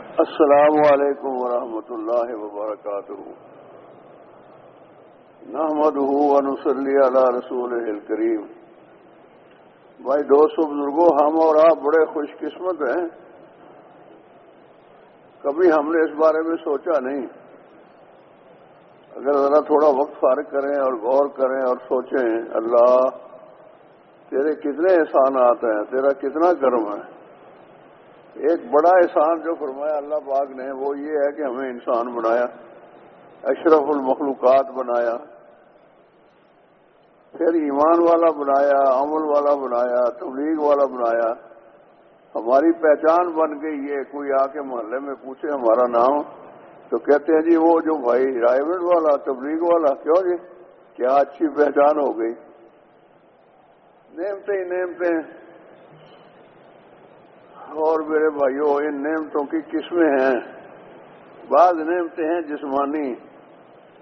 السلام علیکم ورحمۃ اللہ وبرکاتہ۔ نحمد علی رسول کریم بھائی دوستوں بزرگوں ہم اور آپ بڑے خوش قسمت ہیں۔ کبھی ہم نے اس بارے میں سوچا نہیں۔ اگر ذرا تھوڑا وقت فارغ کریں اور غور کریں اور سوچیں، اللہ تیرے کتنے احسانات ہیں، تیرا کتنا کرم ہے۔ ایک بڑا احسان جو فرمایا اللہ پاک نے، وہ یہ ہے کہ ہمیں انسان بنایا، اشرف المخلوقات بنایا، پھر ایمان والا بنایا، عمل والا بنایا، تبلیغ والا بنایا۔ ہماری پہچان بن گئی ہے کوئی آ کے محلے میں پوچھے ہمارا نام، تو کہتے ہیں جی وہ جو بھائی رائے والا، تبلیغ والا، کیوں جی؟ کیا اچھی پہچان ہو گئی؟ نعمتیں ہی نعمتیں اور میرے بھائیوں ان نعمتوں کی قسمیں ہیں۔ بعض نعمتیں ہیں جسمانی،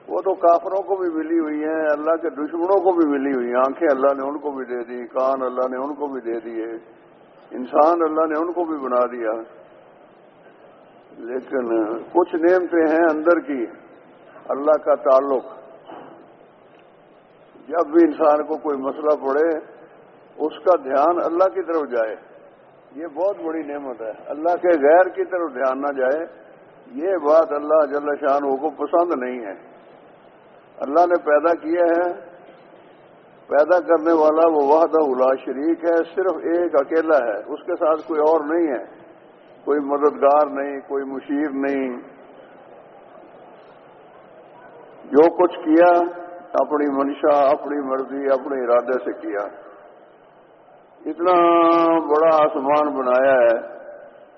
وہ تو کافروں کو بھی ملی ہوئی ہیں، اللہ کے دشمنوں کو بھی ملی ہوئی ہیں۔ آنکھیں اللہ نے ان کو بھی دے دی، کان اللہ نے ان کو بھی دے دیے، انسان اللہ نے ان کو بھی بنا دیا۔ لیکن کچھ نعمتیں ہیں اندر کی، اللہ کا تعلق۔ جب بھی انسان کو کوئی مسئلہ پڑے، اس کا دھیان اللہ کی طرف جائے۔ یہ بہت بڑی نعمت ہے۔ اللہ کے غیر کی طرف دھیان نہ جائے، یہ بات اللہ جل شان کو پسند نہیں ہے۔ اللہ نے پیدا کیا ہے، پیدا کرنے والا وہ وحدہ الا شریک ہے، صرف ایک اکیلا ہے، اس کے ساتھ کوئی اور نہیں ہے۔ کوئی مددگار نہیں، کوئی مشیر نہیں۔ جو کچھ کیا، اپنی منشا، اپنی مرضی، اپنے ارادے سے کیا۔ اتنا بڑا آسمان بنایا ہے۔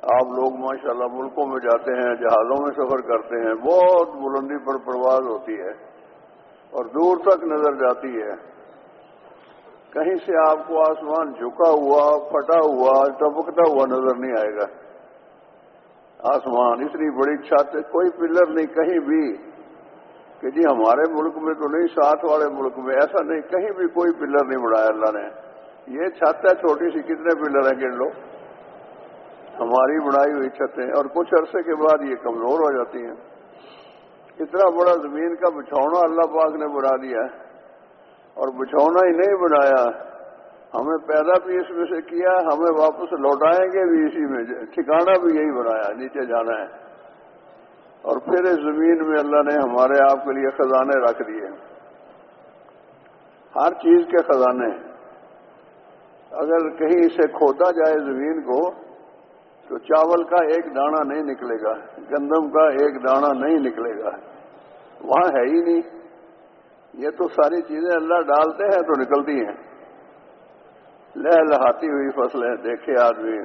آپ لوگ ماشاءاللہ ملکوں میں جاتے ہیں، جہازوں میں سفر کرتے ہیں، بہت بلندی پر پرواز ہوتی ہے اور دور تک نظر جاتی ہے۔ کہیں سے آپ کو آسمان جھکا ہوا، پھٹا ہوا، ٹپکتا ہوا نظر نہیں آئے گا۔ آسمان اتنی بڑی چھت، کوئی پلر نہیں، کہیں بھی۔ کہ جی ہمارے ملک میں تو نہیں، ساتھ والے ملک میں، ایسا نہیں، کہیں بھی کوئی پلر نہیں بڑھایا اللہ نے۔ یہ چھت ہے، چھوٹی سی، کتنے پلر ہیں گن لو ہماری بڑھائی ہوئی چھتیں۔ اور کچھ عرصے کے بعد یہ کمزور ہو جاتی ہیں۔ اتنا بڑا زمین کا بچھونا اللہ پاک نے بنا دیا ہے۔ اور بچھونا ہی نہیں بنایا۔ ہمیں پیدا بھی اس میں سے کیا، ہمیں واپس لوٹائیں گے بھی اسی میں۔ ٹھکانا بھی یہی بنایا، نیچے جانا ہے۔ اور پھر اس زمین میں اللہ نے ہمارے آپ کے لیے خزانے رکھ دیے۔ ہر چیز کے خزانے۔ ہیں اگر کہیں سے کھودا جائے زمین کو، تو چاول کا ایک دانہ نہیں نکلے گا، گندم کا ایک دانہ نہیں نکلے گا۔ وہاں ہے ہی نہیں۔ یہ تو ساری چیزیں اللہ ڈالتے ہیں تو نکلتی ہیں۔ لہ لہاتی ہوئی فصلیں، دیکھے آدمی۔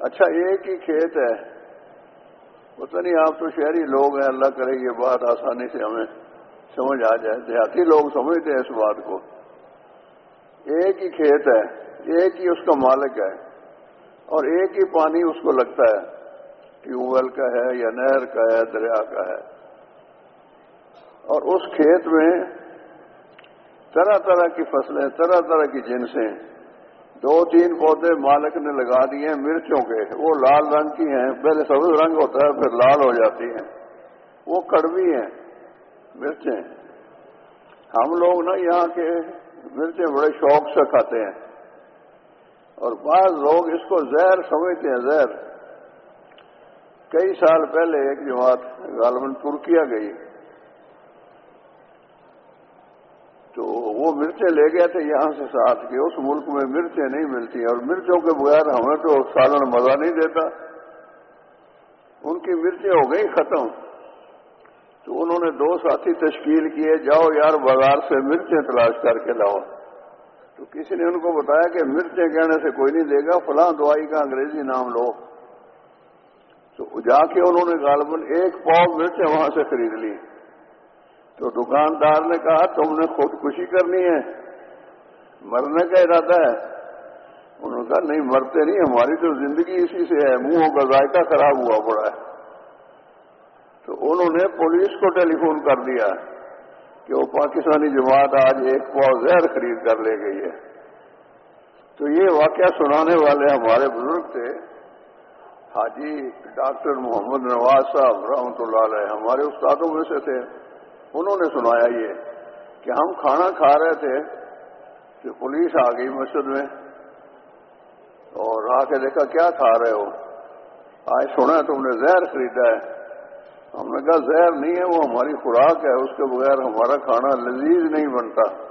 اچھا ایک ہی کھیت ہے۔ پتہ نہیں، آپ تو شہری لوگ ہیں، اللہ کرے یہ بات آسانی سے ہمیں سمجھ آ جائے۔ دیہاتی لوگ سمجھتے ہیں اس بات کو۔ ایک ہی کھیت ہے، ایک ہی اس کا مالک ہے، اور ایک ہی پانی اس کو لگتا ہے۔ ٹیوب ویل کا ہے یا نہر کا ہے، دریا کا ہے۔ اور اس کھیت میں طرح طرح کی فصلیں، طرح طرح کی جنسیں۔ دو تین پودے مالک نے لگا دیے ہیں مرچوں کے۔ وہ لال رنگ کی ہیں، پہلے سبز رنگ ہوتا ہے، پھر لال ہو جاتی ہیں۔ وہ کڑوی ہیں، مرچیں۔ ہم لوگ نا یہاں کے مرچیں بڑے شوق سے کھاتے ہیں۔ اور بعض لوگ اس کو زہر سمجھتے ہیں، زہر۔ کئی سال پہلے ایک جماعت غالباً ترکیا گئی۔ تو وہ مرچیں لے گئے تھے یہاں سے ساتھ کے، اس ملک میں مرچیں نہیں ملتی۔ اور مرچوں کے بغیر ہمیں تو سالن مزہ نہیں دیتا۔ ان کی مرچیں ہو گئی ختم۔ تو انہوں نے دو ساتھی تشکیل کیے، جاؤ یار بازار سے مرچیں تلاش کر کے لاؤ۔ تو کسی نے ان کو بتایا کہ مرچیں کہنے سے کوئی نہیں دے گا، فلاں دوائی کا انگریزی نام لو۔ تو جا کے انہوں نے غالباً ایک پاؤ مرچیں وہاں سے خرید لی۔ تو دکاندار نے کہا، تم نے خودکشی کرنی ہے۔ مرنے کا ارادہ ہے۔ انہوں نے کہا، نہیں، مرتے نہیں، ہماری تو زندگی اسی سے ہے، منہوں کا ذائقہ خراب ہوا پڑا ہے۔ انہوں نے پولیس کو ٹیلی فون کر دیا کہ وہ پاکستانی جماعت آج ایک پاؤ زہر خرید کر لے گئی ہے۔ تو یہ واقعہ سنانے والے ہمارے بزرگ تھے۔ حاجی ڈاکٹر محمد نواز صاحب رحمۃ اللہ علیہ ہمارے استادوں میں سے تھے۔ انہوں نے سنایا یہ کہ ہم کھانا کھا رہے تھے کہ پولیس آ گئی مسجد میں اور آ کے دیکھا کیا کھا رہے ہو؟ آج سنا تم نے زہر خریدا ہے۔ ہم نے کہا زہر نہیں ہے، وہ ہماری خوراک ہے، اس کے بغیر ہمارا کھانا لذیذ نہیں بنتا۔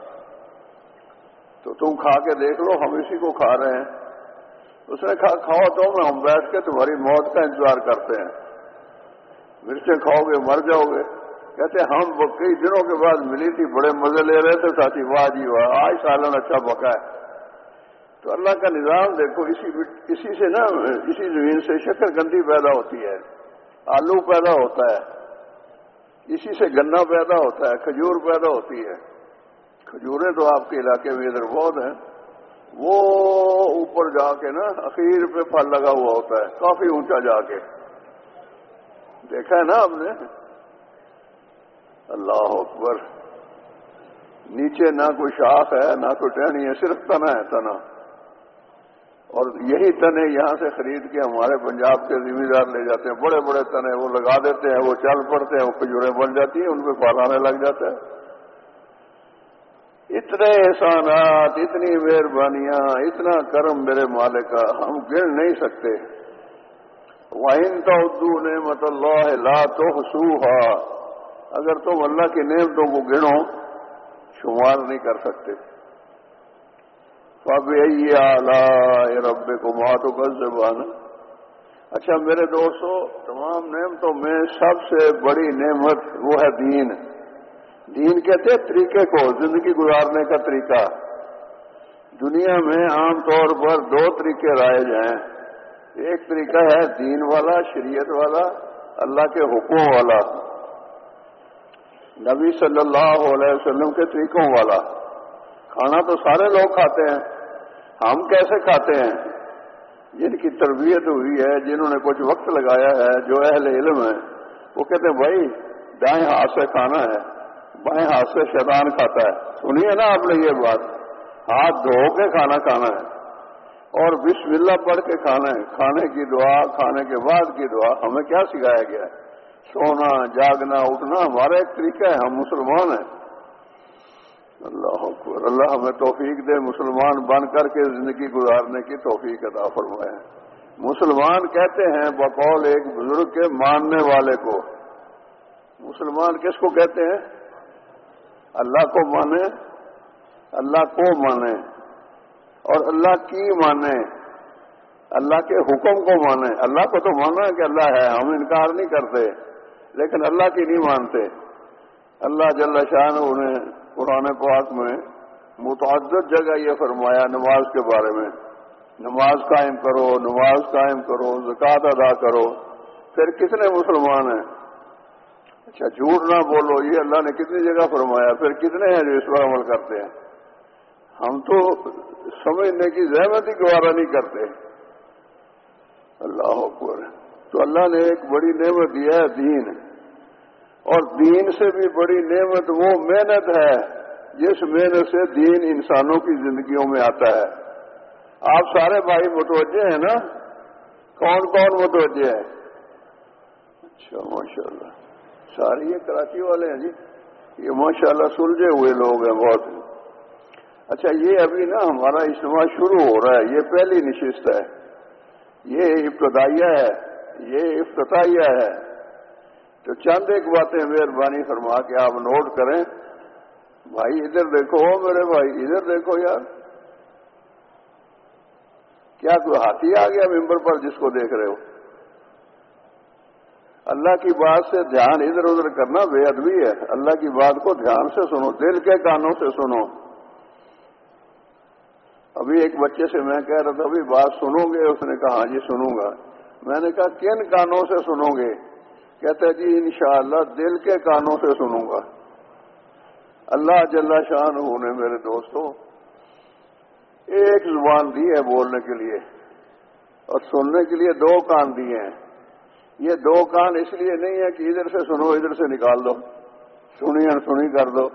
تو تم کھا کے دیکھ لو، ہم اسی کو کھا رہے ہیں۔ اس نے کہا، کھاؤ تو، میں ہم بیٹھ کے تمہاری موت کا انتظار کرتے ہیں۔ مرچیں کھاؤ گے، مر جاؤ گے۔ کہتے ہم کئی دنوں کے بعد ملی تھی، بڑے مزے لے رہے تھے، ساتھی، واہ جی واہ، آج سالن اچھا پکا ہے۔ تو اللہ کا نظام دیکھو، اسی اسی سے نا، اسی زمین سے شکر گندی پیدا ہوتی ہے۔ آلو پیدا ہوتا ہے، اسی سے گنا پیدا ہوتا ہے، کھجور پیدا ہوتی ہے۔ کھجوریں تو آپ کے علاقے میں ادھر بہت ہیں۔ وہ اوپر جا کے نا اخیر پہ پھل لگا ہوا ہوتا ہے، کافی اونچا جا کے۔ دیکھا ہے نا آپ نے؟ اللہ اکبر۔ نیچے نہ کوئی شاخ ہے، نہ کوئی ٹہنی ہے، صرف تنا ہے، تنا۔ اور یہی تنے یہاں سے خرید کے ہمارے پنجاب کے ذمہ دار لے جاتے ہیں۔ بڑے بڑے تنے وہ لگا دیتے ہیں، وہ چل پڑتے ہیں، وہ کھجوریں بن جاتی ہیں، ان پہ پالانے لگ جاتا ہے اتنے احسانات، اتنی مہربانیاں، اتنا کرم میرے مالک کا ہم گن نہیں سکتے۔ وائن تو اردو نعمت اللہ لا تو حسوہ اگر تم اللہ کی نعمتوں کو گنو، شمار نہیں کر سکتے۔ اب آلہ رب کو ماتو کا زبان اچھا میرے دوستوں تمام نعمتوں میں سب سے بڑی نعمت وہ ہے دین۔ دین کہتے طریقے کو، زندگی گزارنے کا طریقہ۔ دنیا میں عام طور پر دو طریقے رائج ہیں ایک طریقہ ہے دین والا، شریعت والا، اللہ کے حکم والا۔ نبی صلی اللہ علیہ وسلم کے طریقوں والا۔ کھانا تو سارے لوگ کھاتے ہیں۔ ہم کیسے کھاتے ہیں؟ جن کی تربیت ہوئی ہے، جنہوں نے کچھ وقت لگایا ہے، جو اہل علم ہے وہ کہتے ہیں، بھائی، دائیں ہاتھ سے کھانا ہے، بائیں ہاتھ سے شیطان کھاتا ہے۔ سنیے نا آپ نے یہ بات۔ ہاتھ دھو کے کھانا کھانا ہے اور بسم اللہ پڑھ کے کھانا ہے۔ کھانے کی دعا، کھانے کے بعد کی دعا۔ ہمیں کیا سکھایا گیا ہے؟ سونا، جاگنا، اٹھنا ہمارا ایک طریقہ ہے۔ ہم مسلمان ہیں۔ اللہ اکبر۔ اللہ ہمیں توفیق دے، مسلمان بن کر کے زندگی گزارنے کی توفیق ادا فرمائے۔ مسلمان کہتے ہیں، بقول ایک بزرگ کے ماننے والے کو۔ مسلمان کس کو کہتے ہیں؟ اللہ کو مانے، اللہ کو مانے۔ اور اللہ کی مانے، اللہ کے حکم کو مانے۔ اللہ کو تو مانا کہ اللہ ہے، ہم انکار نہیں کرتے، لیکن اللہ کی نہیں مانتے۔ اللہ جل شاہ انہیں قرآن پاک میں متعدد جگہ یہ فرمایا نماز کے بارے میں، نماز قائم کرو، نماز قائم کرو، زکوٰۃ ادا کرو۔ پھر کتنے مسلمان ہیں؟ اچھا جھوٹ نہ بولو، یہ اللہ نے کتنی جگہ فرمایا، پھر کتنے ہیں جو اس پر عمل کرتے ہیں؟ ہم تو سمجھنے کی زحمت ہی گوارا نہیں کرتے۔ اللہ اکبر۔ تو اللہ نے ایک بڑی نعمت دیا ہے، دین۔ اور دین سے بھی بڑی نعمت وہ محنت ہے، جس محنت سے دین انسانوں کی زندگیوں میں آتا ہے۔ آپ سارے بھائی متوجہ ہیں نا؟ کون کون متوجہ ہے اچھا ماشاء اللہ سارے یہ کراچی والے ہیں جی۔ یہ ماشاء اللہ سلجھے ہوئے لوگ ہیں بہت۔ اچھا یہ ابھی نا ہمارا اجتماع شروع ہو رہا ہے۔ یہ پہلی نشست ہے۔ یہ ابتدائیہ ہے۔ یہ افتتاحیہ ہے۔ تو چند ایک باتیں مہربانی فرما کے آپ نوٹ کریں۔ بھائی ادھر دیکھو میرے بھائی، ادھر دیکھو یار۔ کیا کوئی ہاتھی آ گیا ممبر پر جس کو دیکھ رہے ہو؟ اللہ کی بات سے دھیان ادھر ادھر کرنا بے ادبی ہے۔ اللہ کی بات کو دھیان سے سنو، دل کے کانوں سے سنو۔ ابھی ایک بچے سے میں کہہ رہا تھا، ابھی بات سنو گے؟ اس نے کہا ہاں جی سنوں گا۔ میں نے کہا، کن کانوں سے سنو گے؟ کہتے جی انشاءاللہ دل کے کانوں سے سنوں گا۔ اللہ جل شان ہونے میرے دوستوں، ایک زبان دی ہے بولنے کے لیے اور سننے کے لیے دو کان دیے ہیں۔ یہ دو کان اس لیے نہیں ہے کہ ادھر سے سنو، ادھر سے نکال دو۔ سنی سنی کر دو۔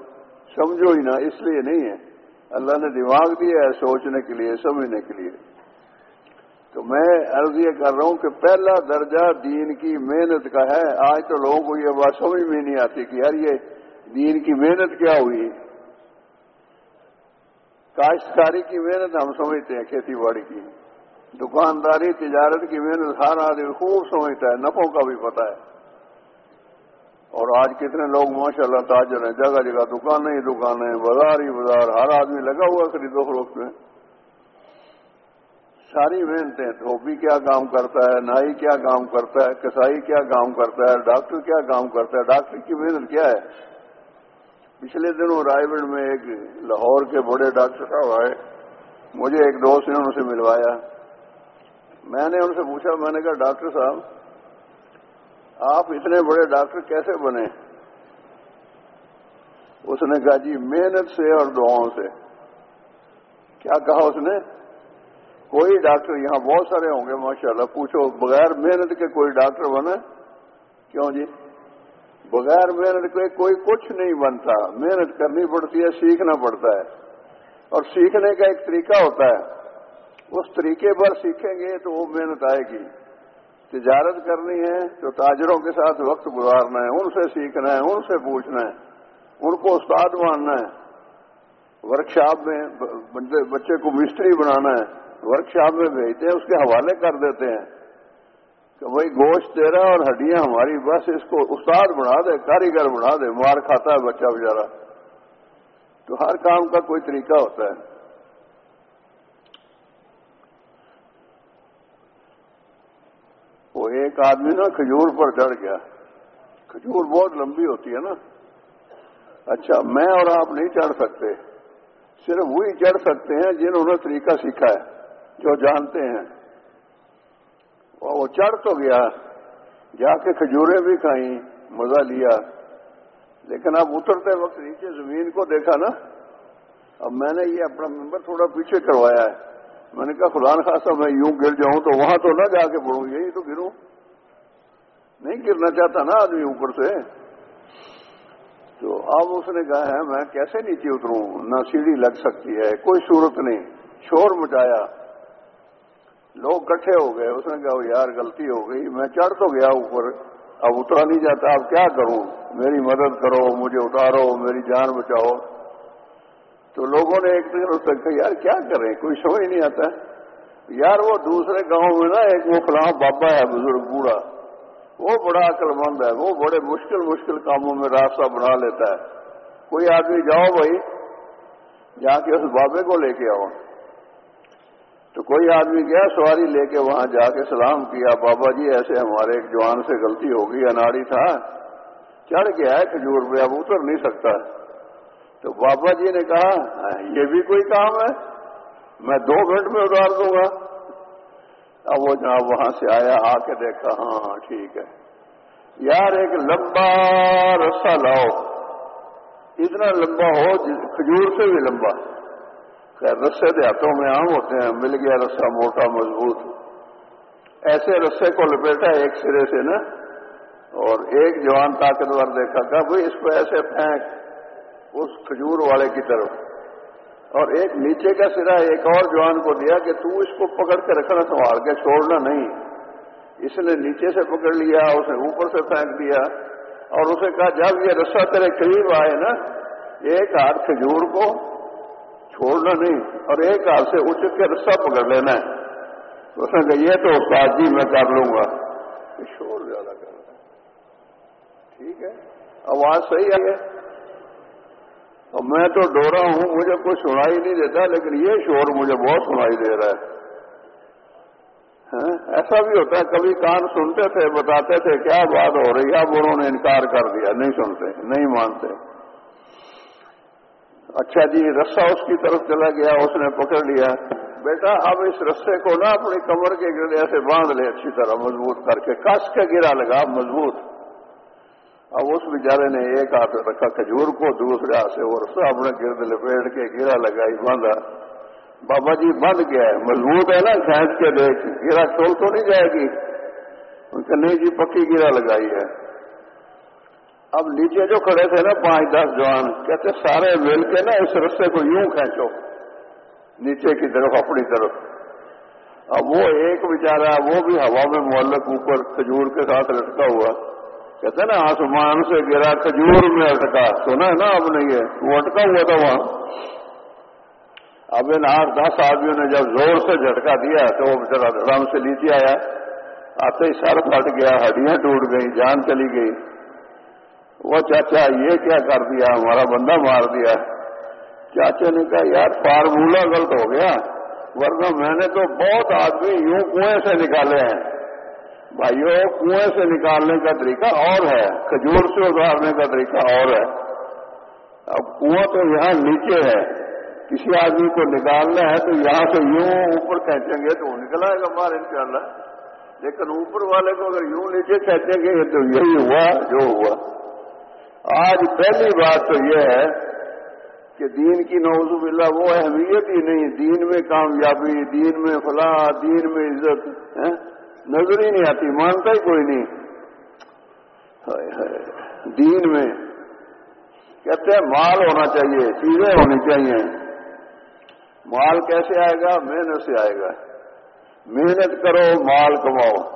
سمجھو ہی نہ اس لیے نہیں ہے۔ اللہ نے دماغ دیا ہے سوچنے کے لیے، سمجھنے کے لیے۔ تو میں عرض یہ کر رہا ہوں کہ پہلا درجہ دین کی محنت کا ہے۔ آج تو لوگوں کو یہ بات سمجھ میں نہیں آتی کہ یار یہ دین کی محنت کیا ہوئی؟ کاشتکاری کی محنت ہم سمجھتے ہیں، کھیتی باڑی کی۔ دکانداری، تجارت کی محنت ہر آدمی خوب سمجھتا ہے، نفوں کا بھی پتا ہے۔ اور آج کتنے لوگ ماشاء اللہ تاجر ہیں، جگہ جگہ دکانیں ہی دکانیں بازار ہی بازار، ہر آدمی لگا ہوا خریدو فروخت میں۔ ساری محنتیں دھوبی کیا کام کرتا ہے، نائی کیا کام کرتا ہے، کسائی کیا کام کرتا ہے، ڈاکٹر کیا کام کرتا ہے، ڈاکٹر کی محنت کیا ہے؟ پچھلے دنوں رائے گڑھ میں ایک لاہور کے بڑے ڈاکٹر صاحب آئے۔ مجھے ایک دوست نے ان سے ملوایا۔ میں نے ان سے پوچھا، میں نے کہا، ڈاکٹر صاحب، آپ اتنے بڑے ڈاکٹر کیسے بنے؟ اس نے کہا جی محنت سے اور دعاؤں سے۔ کیا کہا اس نے؟ کوئی ڈاکٹر، یہاں بہت سارے ہوں گے، ماشاءاللہ، پوچھو، بغیر محنت کے کوئی ڈاکٹر بنے؟ کیوں جی؟ بغیر محنت کے کوئی کچھ نہیں بنتا، محنت کرنی پڑتی ہے، سیکھنا پڑتا ہے۔ اور سیکھنے کا ایک طریقہ ہوتا ہے، اس طریقے پر سیکھیں گے تو وہ محنت آئے گی۔ تجارت کرنی ہے تو تاجروں کے ساتھ وقت گزارنا ہے، ان سے سیکھنا ہے، ان سے پوچھنا ہے، ان کو استاد ماننا ہے۔ ورکشاپ میں بچے کو مستری بنانا ہے۔ ورکشاپ میں بھیجتے ہیں، اس کے حوالے کر دیتے ہیں کہ بھائی گوشت تیرا اور ہڈیاں ہماری، بس اس کو استاد بنا دے، کاریگر بنا دے، مار کھاتا ہے بچہ بچارا تو ہر کام کا کوئی طریقہ ہوتا ہے۔ وہ ایک آدمی نا کھجور پر چڑھ گیا۔ کھجور بہت لمبی ہوتی ہے نا۔ اچھا میں اور آپ نہیں چڑھ سکتے۔ صرف وہی چڑھ سکتے ہیں جنہوں نے طریقہ سیکھا ہے۔ جو جانتے ہیں۔ وہ چڑھ تو گیا، جا کے کھجوریں بھی کھائیں، مزہ لیا۔ لیکن اب اترتے وقت نیچے زمین کو دیکھا نا، اب میں نے یہ اپنا ممبر تھوڑا پیچھے کروایا ہے۔ میں نے کہا خدا خاصا میں یوں گر جاؤں تو وہاں تو نہ جا کے پڑوں یہی تو گروں۔ نہیں گرنا چاہتا نا آدمی اوپر سے۔ تو اب اس نے کہا ہے، میں کیسے نیچے اتروں؟ نہ سیڑھی لگ سکتی ہے، کوئی صورت نہیں۔ شور مچایا۔ لوگ کٹھے ہو گئے، اس نے کہا یار، غلطی ہو گئی، میں چڑھ تو گیا اوپر، اب اترا نہیں جاتا، اب کیا کروں؟ میری مدد کرو، مجھے اتارو، میری جان بچاؤ. تو لوگوں نے ایک دن اس کہا، یار، کیا کریں؟ کوئی سمجھ نہیں آتا۔ یار، وہ دوسرے گاؤں میں نا، ایک وہ فلاں بابا ہے، بزرگ بوڑھا، وہ بڑا عقل مند ہے، وہ بڑے مشکل مشکل کاموں میں راستہ بنا لیتا ہے۔ کوئی آدمی، جاؤ بھائی، جا کے اس بابے کو لے کے آؤ۔ تو کوئی آدمی گیا، سواری لے کے وہاں جا کے سلام کیا، بابا جی ایسے ہمارے ایک جوان سے غلطی ہو گئی، اناڑی تھا، چڑھ گیا ہے کھجور پہ اب اتر نہیں سکتا۔ تو بابا جی نے کہا، یہ بھی کوئی کام ہے؟ میں دو گھنٹ میں اتار دوں گا۔ اب وہ جناب وہاں سے آیا، آ کے دیکھا ہاں, ہاں، ٹھیک ہے۔ یار، ایک لمبا رسا لاؤ۔ اتنا لمبا ہو، کھجور سے بھی لمبا۔ خیر، رسے دیہاتوں میں عام ہوتے ہیں، مل گیا رسا موٹا، مضبوط۔ ایسے رسے کو لپیٹا ایک سرے سے نا، اور ایک جوان طاقتور دیکھا تھا، بھائی اس کو ایسے پھینک، اس کھجور والے کی طرف۔ اور ایک نیچے کا سرا ایک اور جوان کو دیا کہ تو اس کو پکڑ کے رکھنا سنبھال کے چھوڑنا نہیں۔ اس نے نیچے سے پکڑ لیا اسے اوپر سے پھینک دیا، اور اسے کہا، جب یہ رسا تیرے قریب آئے نا، ایک ہاتھ کھجور کو چھوڑنا نہیں، اور ایک ہاتھ سے اچک کے رسا پکڑ لینا ہے۔ تو اس نے کہا، یہ تو استاد جی میں کر لوں گا۔ شور زیادہ کر رہا ٹھیک ہے، آواز صحیح آئی ہے۔ میں تو ڈورا ہوں، مجھے کوئی سنائی نہیں دیتا، لیکن یہ شور مجھے بہت سنائی دے رہا ہے۔ ہاں، ایسا بھی ہوتا ہے، کبھی کان سنتے تھے، بتاتے تھے، کیا بات ہو رہی ہے؟ اب انہوں نے انکار کر دیا، نہیں سنتے، نہیں مانتے۔ اچھا جی رسا اس کی طرف چلا گیا، اس نے پکڑ لیا۔ بیٹا، اب اس رسے کو نا اپنی کمر کے گرے سے باندھ لے، اچھی طرح مضبوط کر کے کس کے گرا لگا؟ مضبوط۔ اب اس بیچارے نے ایک ہاتھ رکھا، کھجور کو دوسرے ہاتھ سے، اور سب نے گرد لپیٹ کے گرا لگائی، باندھا۔ بابا جی بند گیا ہے۔ مضبوط ہے نا کھینچ کے دیکھ گرا ٹول تو نہیں جائے گی؟ ان کے نہیں جی پکی گرا لگائی ہے۔ اب نیچے جو کھڑے تھے نا، پانچ دس جوان، کہتے سارے مل کے نا اس رسے کو یوں کھینچو، نیچے کی طرف، اپنی طرف۔ اب وہ ایک بیچارہ، وہ بھی ہوا میں معلق اوپر کھجور کے ساتھ لٹکا ہوا۔ کہتے نا، آسمان سے گرا کھجور میں اٹکا۔ سنا ہے نا اب نہیں ہے وہ اٹکا ہوا تھا وہاں۔ اب ان آٹھ دس آدمیوں نے جب زور سے جھٹکا دیا تو وہ بچارا آرام سے نیچے آیا۔ آتے ہی سر پھٹ گیا، ہڈیاں ٹوٹ گئی جان چلی گئی۔ وہ چاچا یہ کیا کر دیا، ہمارا بندہ مار دیا۔ چاچا نے کہا، یار، فارمولہ غلط ہو گیا، ورنہ میں نے تو بہت آدمی یوں کنویں سے نکالے ہیں۔ بھائیو، کنویں سے نکالنے کا طریقہ اور ہے، کھجور سے اتارنے کا طریقہ اور ہے۔ اب کنواں تو یہاں نیچے ہے۔ کسی آدمی کو نکالنا ہے تو یہاں سے یوں اوپر کھینچیں گے تو وہ نکل آئے گا مار ان شاء اللہ لیکن اوپر والے کو اگر یوں نیچے کھینچیں گے تو یہی ہوا، جو ہوا۔ آج پہلی بات تو یہ ہے کہ دین کی نوز باللہ وہ اہمیت ہی نہیں، دین میں کامیابی، دین میں فلاح، دین میں عزت نظر ہی نہیں آتی، مانتا ہی کوئی نہیں۔ دین میں کہتے ہیں مال ہونا چاہیے، چیزیں ہونی چاہیے۔ مال کیسے آئے گا؟ محنت سے آئے گا۔ محنت کرو، مال کماؤ۔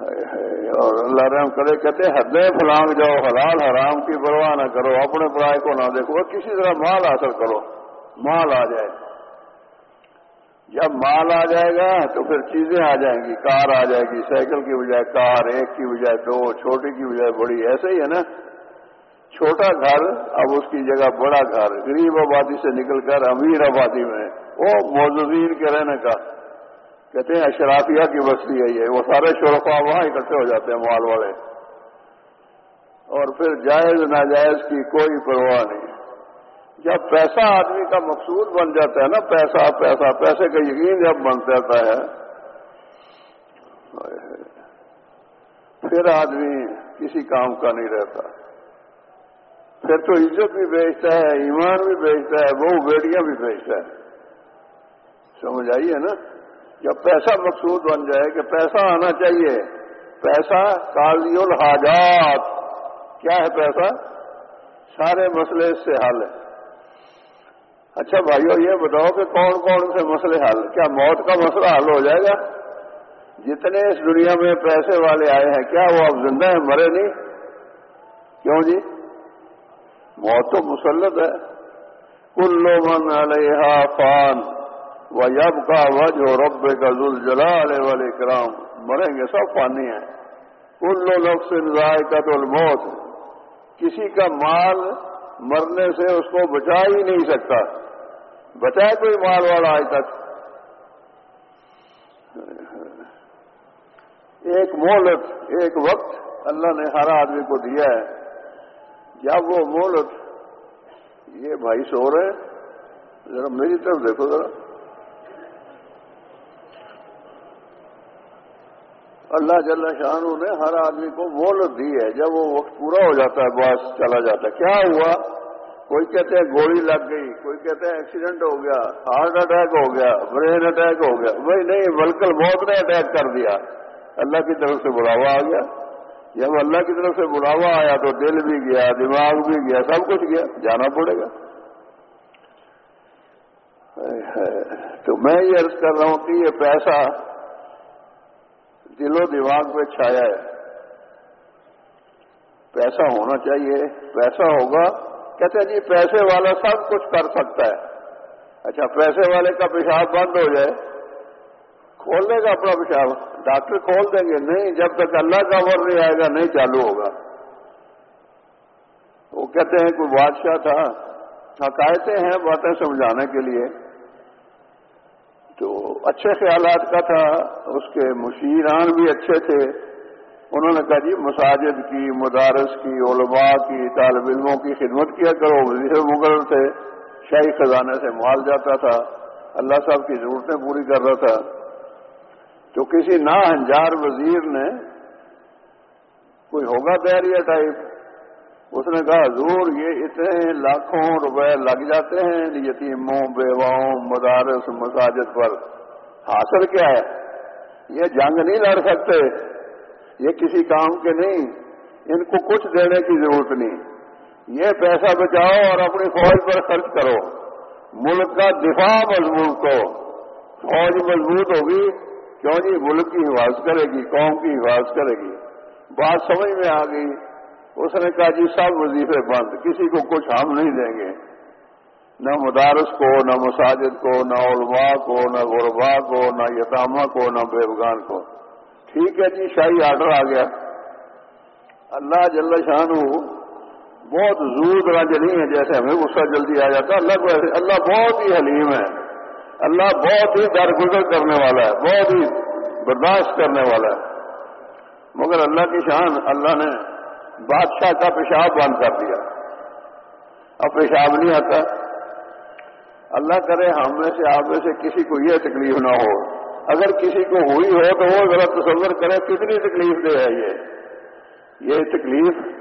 اور اللہ رحم کرے، کہتے حدیں پھلانگ جاؤ، حلال، حرام کی پرواہ نہ کرو، اپنے پرائے کو نہ دیکھو کسی طرح مال حاصل کرو، مال آ جائے جب مال آ جائے گا تو پھر چیزیں آ جائیں گی، کار آ جائے گی، سائیکل کی بجائے کار، ایک کی بجائے دو، چھوٹی کی بجائے بڑی، ایسے ہی ہے نا۔ چھوٹا گھر، اب اس کی جگہ بڑا گھر، غریب آبادی سے نکل کر امیر آبادی میں، وہ موزین کے رہنے کا۔ کہتے ہیں اشرافیہ کی بستی ہے یہ۔ وہ سارے شرفا وہاں اکٹھے ہو جاتے ہیں مال والے۔ اور پھر جائز ناجائز کی کوئی پرواہ نہیں۔ جب پیسہ آدمی کا مقصود بن جاتا ہے نا، پیسہ پیسہ، پیسے کا یقین جب بن جاتا ہے، پھر آدمی کسی کام کا نہیں رہتا۔ پھر تو عزت بھی بیچتا ہے، ایمان بھی بیچتا ہے وہ بیٹیاں بھی بیچتا ہے۔ سمجھ آئیے نا؟ جب پیسہ مقصود بن جائے کہ پیسہ آنا چاہیے، پیسہ قاضی الحاجات کیا ہے پیسہ؟ سارے مسئلے اس سے حل ہے اچھا بھائیو، یہ بتاؤ کہ کون کون سے مسئلے حل کیا موت کا مسئلہ حل ہو جائے گا؟ جتنے اس دنیا میں پیسے والے آئے ہیں، کیا وہ اب زندہ ہیں، مرے نہیں؟ کیوں جی؟ موت تو مسلط ہے۔ کلو من علیہ فان۔ یب کا وج رب کا ذل جلال والے کرام مریں گے، سب پانی ہیں۔ کل لوگ سے ذائقہ تو موت کسی کا مال مرنے سے اس کو بچا ہی نہیں سکتا۔ بچائے کوئی مال والا آج تک؟ ایک مولت ایک وقت اللہ نے ہر آدمی کو دیا ہے۔ جب وہ مولت یہ بھائی سو رہے ذرا میری طرف دیکھو، ذرا۔ اللہ جل شاہ نے ہر آدمی کو مولت دی ہے، جب وہ وقت پورا ہو جاتا ہے بس چلا جاتا ہے۔ کیا ہوا؟ کوئی کہتے ہیں گولی لگ گئی، کوئی کہتے ہیں ایکسیڈنٹ ہو گیا ہارٹ اٹیک ہو گیا برین اٹیک ہو گیا۔ بھائی نہیں بلکہ موت نے اٹیک کر دیا۔ اللہ کی طرف سے بڑھاوا آ گیا۔ جب اللہ کی طرف سے بڑھاوا آیا تو دل بھی گیا، دماغ بھی گیا، سب کچھ گیا۔ جانا پڑے گا۔ تو میں یہ عرض کر رہا ہوں کہ یہ پیسہ دل و دماغ پہ چھایا ہے۔ پیسہ ہونا چاہیے۔ پیسہ ہوگا۔ کہتے ہیں جی پیسے والا سب کچھ کر سکتا ہے۔ اچھا پیسے والے کا پیشاب بند ہو جائے۔ کھول دے گا اپنا پیشاب۔ ڈاکٹر کھول دیں گے۔ نہیں، جب تک اللہ کا ور نہیں آئے گا، نہیں چالو ہوگا۔ وہ کہتے ہیں، کوئی بادشاہ تھا۔ حقائقیں ہیں باتیں سمجھانے کے لیے۔ تو اچھے خیالات کا تھا، اس کے مشیران بھی اچھے تھے۔ انہوں نے کہا جی مساجد کی، مدارس کی، علماء کی، طالب علموں کی خدمت کیا کرو۔ وزیر مغل تھے شاہی خزانے سے مال جاتا تھا۔ اللہ صاحب کی ضرورتیں پوری کر رہا تھا۔ تو کسی نا ہنجار وزیر نے کوئی ہوگا دہریہ ٹائپ؟ اس نے کہا، حضور، یہ اتنے لاکھوں روپے لگ جاتے ہیں یتیموں، بیواؤں، مدارس، مساجد پر. حاصل کیا ہے؟ یہ جنگ نہیں لڑ سکتے۔ یہ کسی کام کے نہیں۔ ان کو کچھ دینے کی ضرورت نہیں۔ یہ پیسہ بچاؤ اور اپنی فوج پر خرچ کرو۔ ملک کا دفاع مضمون کو فوج مضبوط ہوگی۔ کیوں جی؟ ملک کی حفاظت کرے گی، قوم کی حفاظت کرے گی۔ بات سمجھ میں آ گئی۔ اس نے کہا جی سب وظیفے بند، کسی کو کچھ ہم نہیں دیں گے۔ نہ مدارس کو، نہ مساجد کو، نہ علماء کو، نہ غربا کو، نہ یتامہ کو، نہ بیوگان کو۔ ٹھیک ہے جی شاہی آرڈر آ گیا۔ اللہ جل شان بہت زود رنج نہیں ہے، جیسے ہمیں غصہ جلدی آ جاتا، اللہ کو اللہ بہت ہی حلیم ہے۔ اللہ بہت ہی درگزر کرنے والا ہے، بہت ہی برداشت کرنے والا ہے۔ مگر اللہ کی شان، اللہ نے بادشاہ کا پیشاب بند کر دیا۔ اب پیشاب نہیں آتا۔ اللہ کرے ہم میں سے، آپ میں سے کسی کو یہ تکلیف نہ ہو۔ اگر کسی کو ہوئی ہو تو وہ ذرا تصور کرے کتنی تکلیف دے ہے یہ۔ یہ تکلیف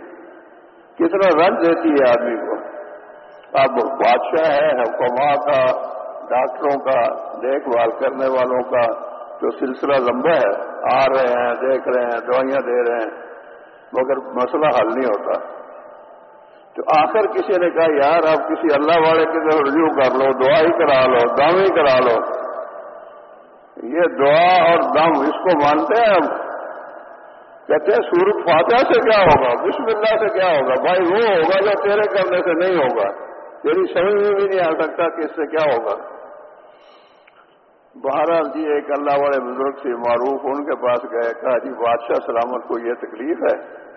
کتنا رنج دیتی ہے آدمی کو۔ اب بادشاہ ہے حکومہ کا، ڈاکٹروں کا، دیکھ بھال کرنے والوں کا جو سلسلہ لمبا ہے۔ آ رہے ہیں، دیکھ رہے ہیں، دوائیاں دے رہے ہیں۔ مگر مسئلہ حل نہیں ہوتا۔ تو آخر کسی نے کہا، یار آپ کسی اللہ والے کے طرف رجوع کر لو، دعا ہی کرا لو، دم ہی کرا لو۔ یہ دعا اور دم، اس کو مانتے ہیں ہم؟ کہتے ہیں سورت فاتحہ سے کیا ہوگا؟ بسم اللہ سے کیا ہوگا؟ بھائی، وہ ہوگا جو تیرے کرنے سے نہیں ہوگا۔ تیری سمجھ میں بھی نہیں آ سکتا کہ اس سے کیا ہوگا۔ بہرحال جی ایک اللہ والے بزرگ سے معروف ان کے پاس گئے، کہا جی بادشاہ سلامت کو یہ تکلیف ہے۔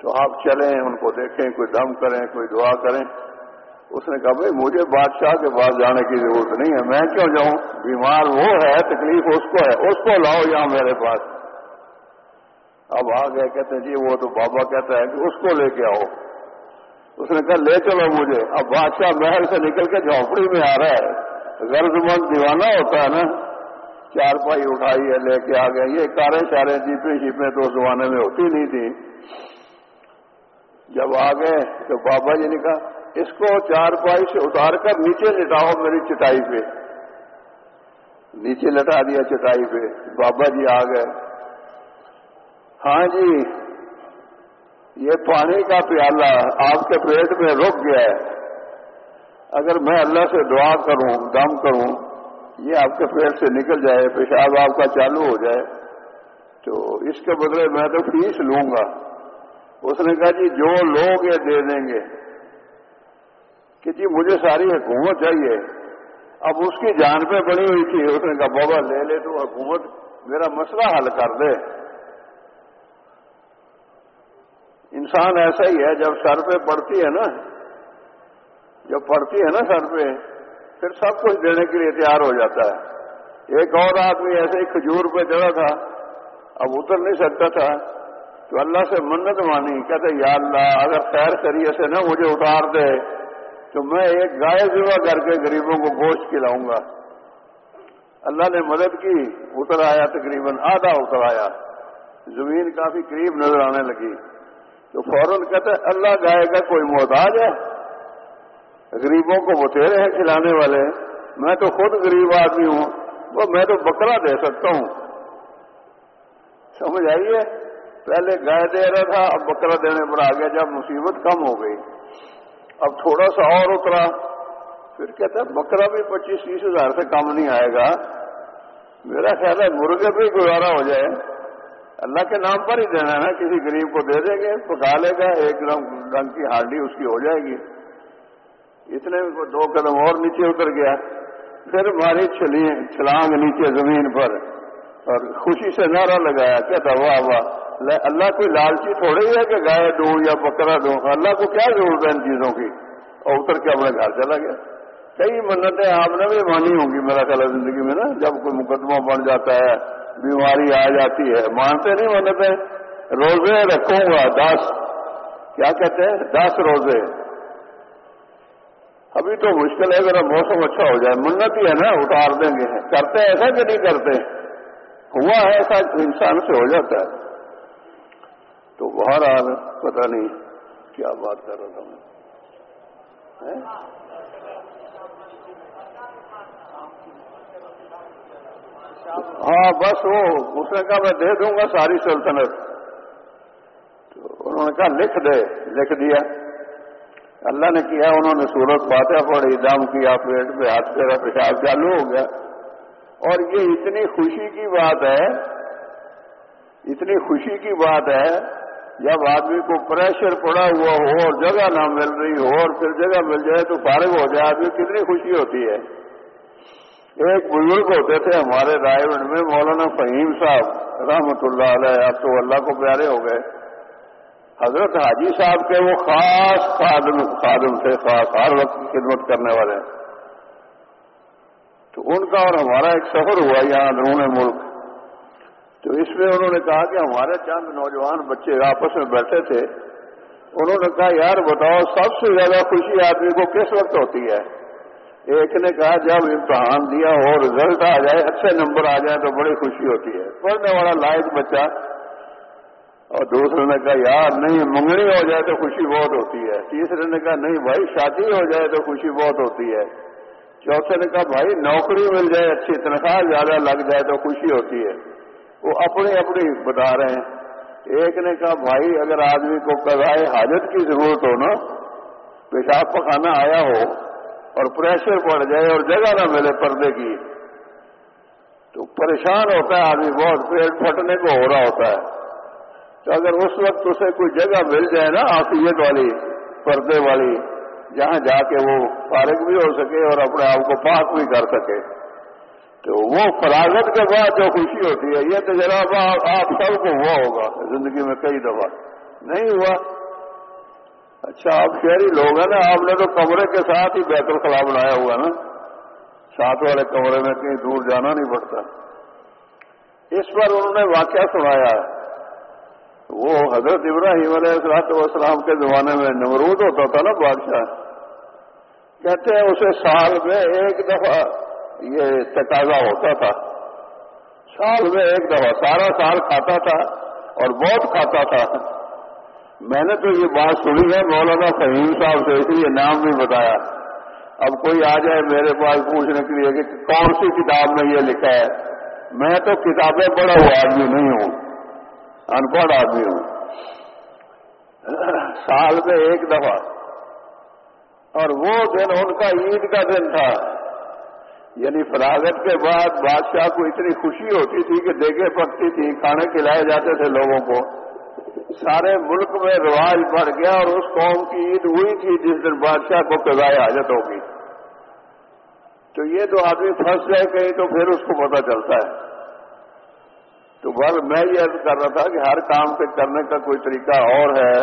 تو آپ چلیں، ان کو دیکھیں، کوئی دم کریں، کوئی دعا کریں۔ اس نے کہا، بھائی، مجھے بادشاہ کے پاس جانے کی ضرورت نہیں ہے، میں کیوں جاؤں؟ بیمار وہ ہے، تکلیف اس کو ہے، اس کو لاؤ یہاں میرے پاس۔ اب آ گئے، کہتے ہیں جی وہ تو بابا کہتا ہے کہ اس کو لے کے آؤ۔ اس نے کہا، لے چلو مجھے، اب بادشاہ محل سے نکل کے جھونپڑی میں آ رہا ہے۔ غرض مند دیوانہ ہوتا ہے نا، چار پائی اٹھائی ہے، لے کے آ گئے۔ یہ کاریں شاریں جیپیں شیپیں تو اس زمانے میں ہوتی نہیں تھی۔ جب آ گئے تو بابا جی نے کہا، اس کو چار پائی سے اتار کر نیچے لٹاؤ میری چٹائی پہ۔ نیچے لٹا دیا چٹائی پہ۔ بابا جی آ گئے۔ ہاں جی یہ پانی کا پیالہ آپ کے پیٹ میں رک گیا ہے۔ اگر میں اللہ سے دعا کروں، دم کروں، یہ آپ کے پیٹ سے نکل جائے، پیشاب آپ کا چالو ہو جائے، تو اس کے بدلے میں تو فیس لوں گا۔ اس نے کہا جی جو لوگ یہ دے دیں گے، کہ جی مجھے ساری حکومت چاہیے۔ اب اس کی جان پہ بنی ہوئی تھی، اس نے کہا، بابا لے لے تو حکومت میرا مسئلہ حل کر دے۔ انسان ایسا ہی ہے، جب سر پہ پڑتی ہے نا جب پڑتی ہے نا سر پہ، پھر سب کچھ دینے کے لیے تیار ہو جاتا ہے۔ ایک اور آدمی ایسے ہی کھجور پہ چڑھا تھا، اب اتر نہیں سکتا تھا۔ تو اللہ سے منت مانی کہتے یا اللہ، اگر خیر کریے سے نہ مجھے اتار دے، تو میں ایک گائے ذبح کر کے غریبوں کو گوشت کھلاؤں گا۔ اللہ نے مدد کی، اتر آیا تقریباً آدھا اتر آیا۔ زمین کافی قریب نظر آنے لگی۔ تو فوراً کہتے اللہ گائے کا کوئی محتاج ہے؟ غریبوں کو بتھیرے ہیں کھلانے والے۔ میں تو خود غریب آدمی ہوں۔ وہ میں تو بکرا دے سکتا ہوں۔ سمجھ آئیے پہلے گائے دے رہا تھا، اب بکرا دینے پر آ گیا جب مصیبت کم ہو گئی۔ اب تھوڑا سا اور اترا۔ پھر کہتا ہے، بکرا بھی پچیس تیس ہزار سے کم نہیں آئے گا۔ میرا خیال ہے مرغے پہ گزارا ہو جائے۔ اللہ کے نام پر ہی دینا ہے۔ نا کسی غریب کو دے دیں گے، پکا لے گا، ایک رنگ کی ہانڈی اس کی ہو جائے گی۔ اتنے میں دو قدم اور نیچے اتر گیا، پھر ماری چھلانگ نیچے زمین پر، اور خوشی سے نعرہ لگایا، کہتا، واہ واہ اللہ کوئی لالچی تھوڑی ہے کہ گائے دوں یا بکرا دوں؟ اللہ کو کیا ضرورت ہے ان چیزوں کی؟ اور اتر کے اپنے گھر چلا گیا۔ کئی منتیں آپ نے بھی مانی ہوں گی میرا خیال زندگی میں نا، جب کوئی مقدمہ بن جاتا ہے، بیماری آ جاتی ہے، مانتے نہیں منتیں، روزے رکھوں گا، دس، کیا کہتے ہیں؟ دس روزے۔ ابھی تو مشکل ہے، ذرا موسم اچھا ہو جائے۔ منت ہی ہے نا، اتار دیں گے۔ کرتے ایسا کہ نہیں کرتے؟ ہوا ہے ایسا، انسان سے ہو جاتا ہے۔ تو باہر آ پتا نہیں کیا بات کر رہا تھا میں۔ ہاں بس وہ، اس نے کہا میں دے دوں گا ساری سلطنت۔ تو انہوں نے کہا لکھ دے، لکھ دیا۔ اللہ نے کیا، انہوں نے سورت فاتحہ پڑھی، دم کیا پیٹ پہ ہاتھ پیرا پیشاب چالو ہو گیا۔ اور یہ اتنی خوشی کی بات ہے، اتنی خوشی کی بات ہے، جب آدمی کو پریشر پڑا ہوا ہو اور جگہ نہ مل رہی ہو اور پھر جگہ مل جائے تو فارغ ہو جائے، آدمی کتنی خوشی ہوتی ہے۔ ایک بزرگ ہوتے تھے ہمارے رائے میں، مولانا فہیم صاحب رحمت اللہ علیہ اب تو اللہ کو پیارے ہو گئے۔ حضرت حاجی صاحب کے وہ خاص خادم خادم تھے، خاص ہر وقت خدمت کرنے والے۔ تو ان کا اور ہمارا ایک سفر ہوا یہاں درون ملک۔ تو اس میں انہوں نے کہا کہ ہمارے چند نوجوان بچے آپس میں بیٹھے تھے۔ انہوں نے کہا، یار بتاؤ، سب سے زیادہ خوشی آدمی کو کس وقت ہوتی ہے؟ ایک نے کہا، جب امتحان دیا ہو رزلٹ آ جائے، اچھے نمبر آ جائیں تو بڑی خوشی ہوتی ہے۔ پڑھنے والا لائق بچہ اور دوسرے نے کہا، یار، نہیں، منگنی ہو جائے تو خوشی بہت ہوتی ہے. تیسرے نے کہا، نہیں بھائی، شادی ہو جائے تو خوشی بہت ہوتی ہے. چوتھے نے کہا، بھائی، نوکری مل جائے، اچھی تنخواہ زیادہ لگ جائے تو خوشی ہوتی ہے. وہ اپنی اپنی بتا رہے ہیں۔ ایک نے کہا، بھائی، اگر آدمی کو قضائے حاجت کی ضرورت ہو نا، پیشاب پخانا آیا ہو اور پریشر پڑ جائے اور جگہ نہ ملے پردے کی، تو پریشان ہوتا ہے آدمی بہت، پیٹ پھٹنے کو ہو رہا ہوتا ہے۔ تو اگر اس وقت اسے کوئی جگہ مل جائے نا آفیت والی، پردے والی، جہاں جا کے وہ فارغ بھی ہو سکے اور اپنے آپ کو پاک بھی کر سکے، تو وہ فراغت کے بعد جو خوشی ہوتی ہے، یہ تجربہ آپ سب کو ہوا ہوگا زندگی میں کئی دفعہ۔ نہیں ہوا۔ اچھا آپ شہری لوگ ہیں نا، آپ نے تو کمرے کے ساتھ ہی بیت الخلا بنایا ہوا نا۔ ساتھ والے کمرے میں کہیں دور جانا نہیں پڑتا۔ اس پر انہوں نے واقعہ سنایا ہے۔ وہ حضرت ابراہیم علیہ السلاط والسلام کے زمانے میں نمرود ہوتا تھا نا بادشاہ۔ کہتے ہیں اسے سال میں ایک دفعہ یہ تقاضا ہوتا تھا۔ سال میں ایک دفعہ سارا سال کھاتا تھا اور بہت کھاتا تھا۔ میں نے تو یہ بات سنی ہے، مولانا فہیم صاحب سے، اس لیے نام بھی بتایا۔ اب کوئی آ جائے میرے پاس پوچھنے کے لیے کہ کون سی کتاب میں یہ لکھا ہے؟ میں تو کتابیں پڑھا ہوا آدمی نہیں ہوں۔ ان پڑھ آدمی ہوں۔ سال میں ایک دفعہ۔ اور وہ دن ان کا عید کا دن تھا۔ یعنی فراغت کے بعد بادشاہ کو اتنی خوشی ہوتی تھی کہ دیکھے پکتی تھی، کھانے کھلائے جاتے تھے لوگوں کو۔ سارے ملک میں رواج بڑھ گیا اور اس قوم کی عید ہوئی تھی جس دن بادشاہ کو قضائے حاجت ہوگی تو یہ تو آدمی پھنس جائے کہیں تو پھر اس کو پتہ چلتا ہے۔ تو بس میں یہ عرض کر رہا تھا کہ ہر کام سے کرنے کا کوئی طریقہ اور ہے،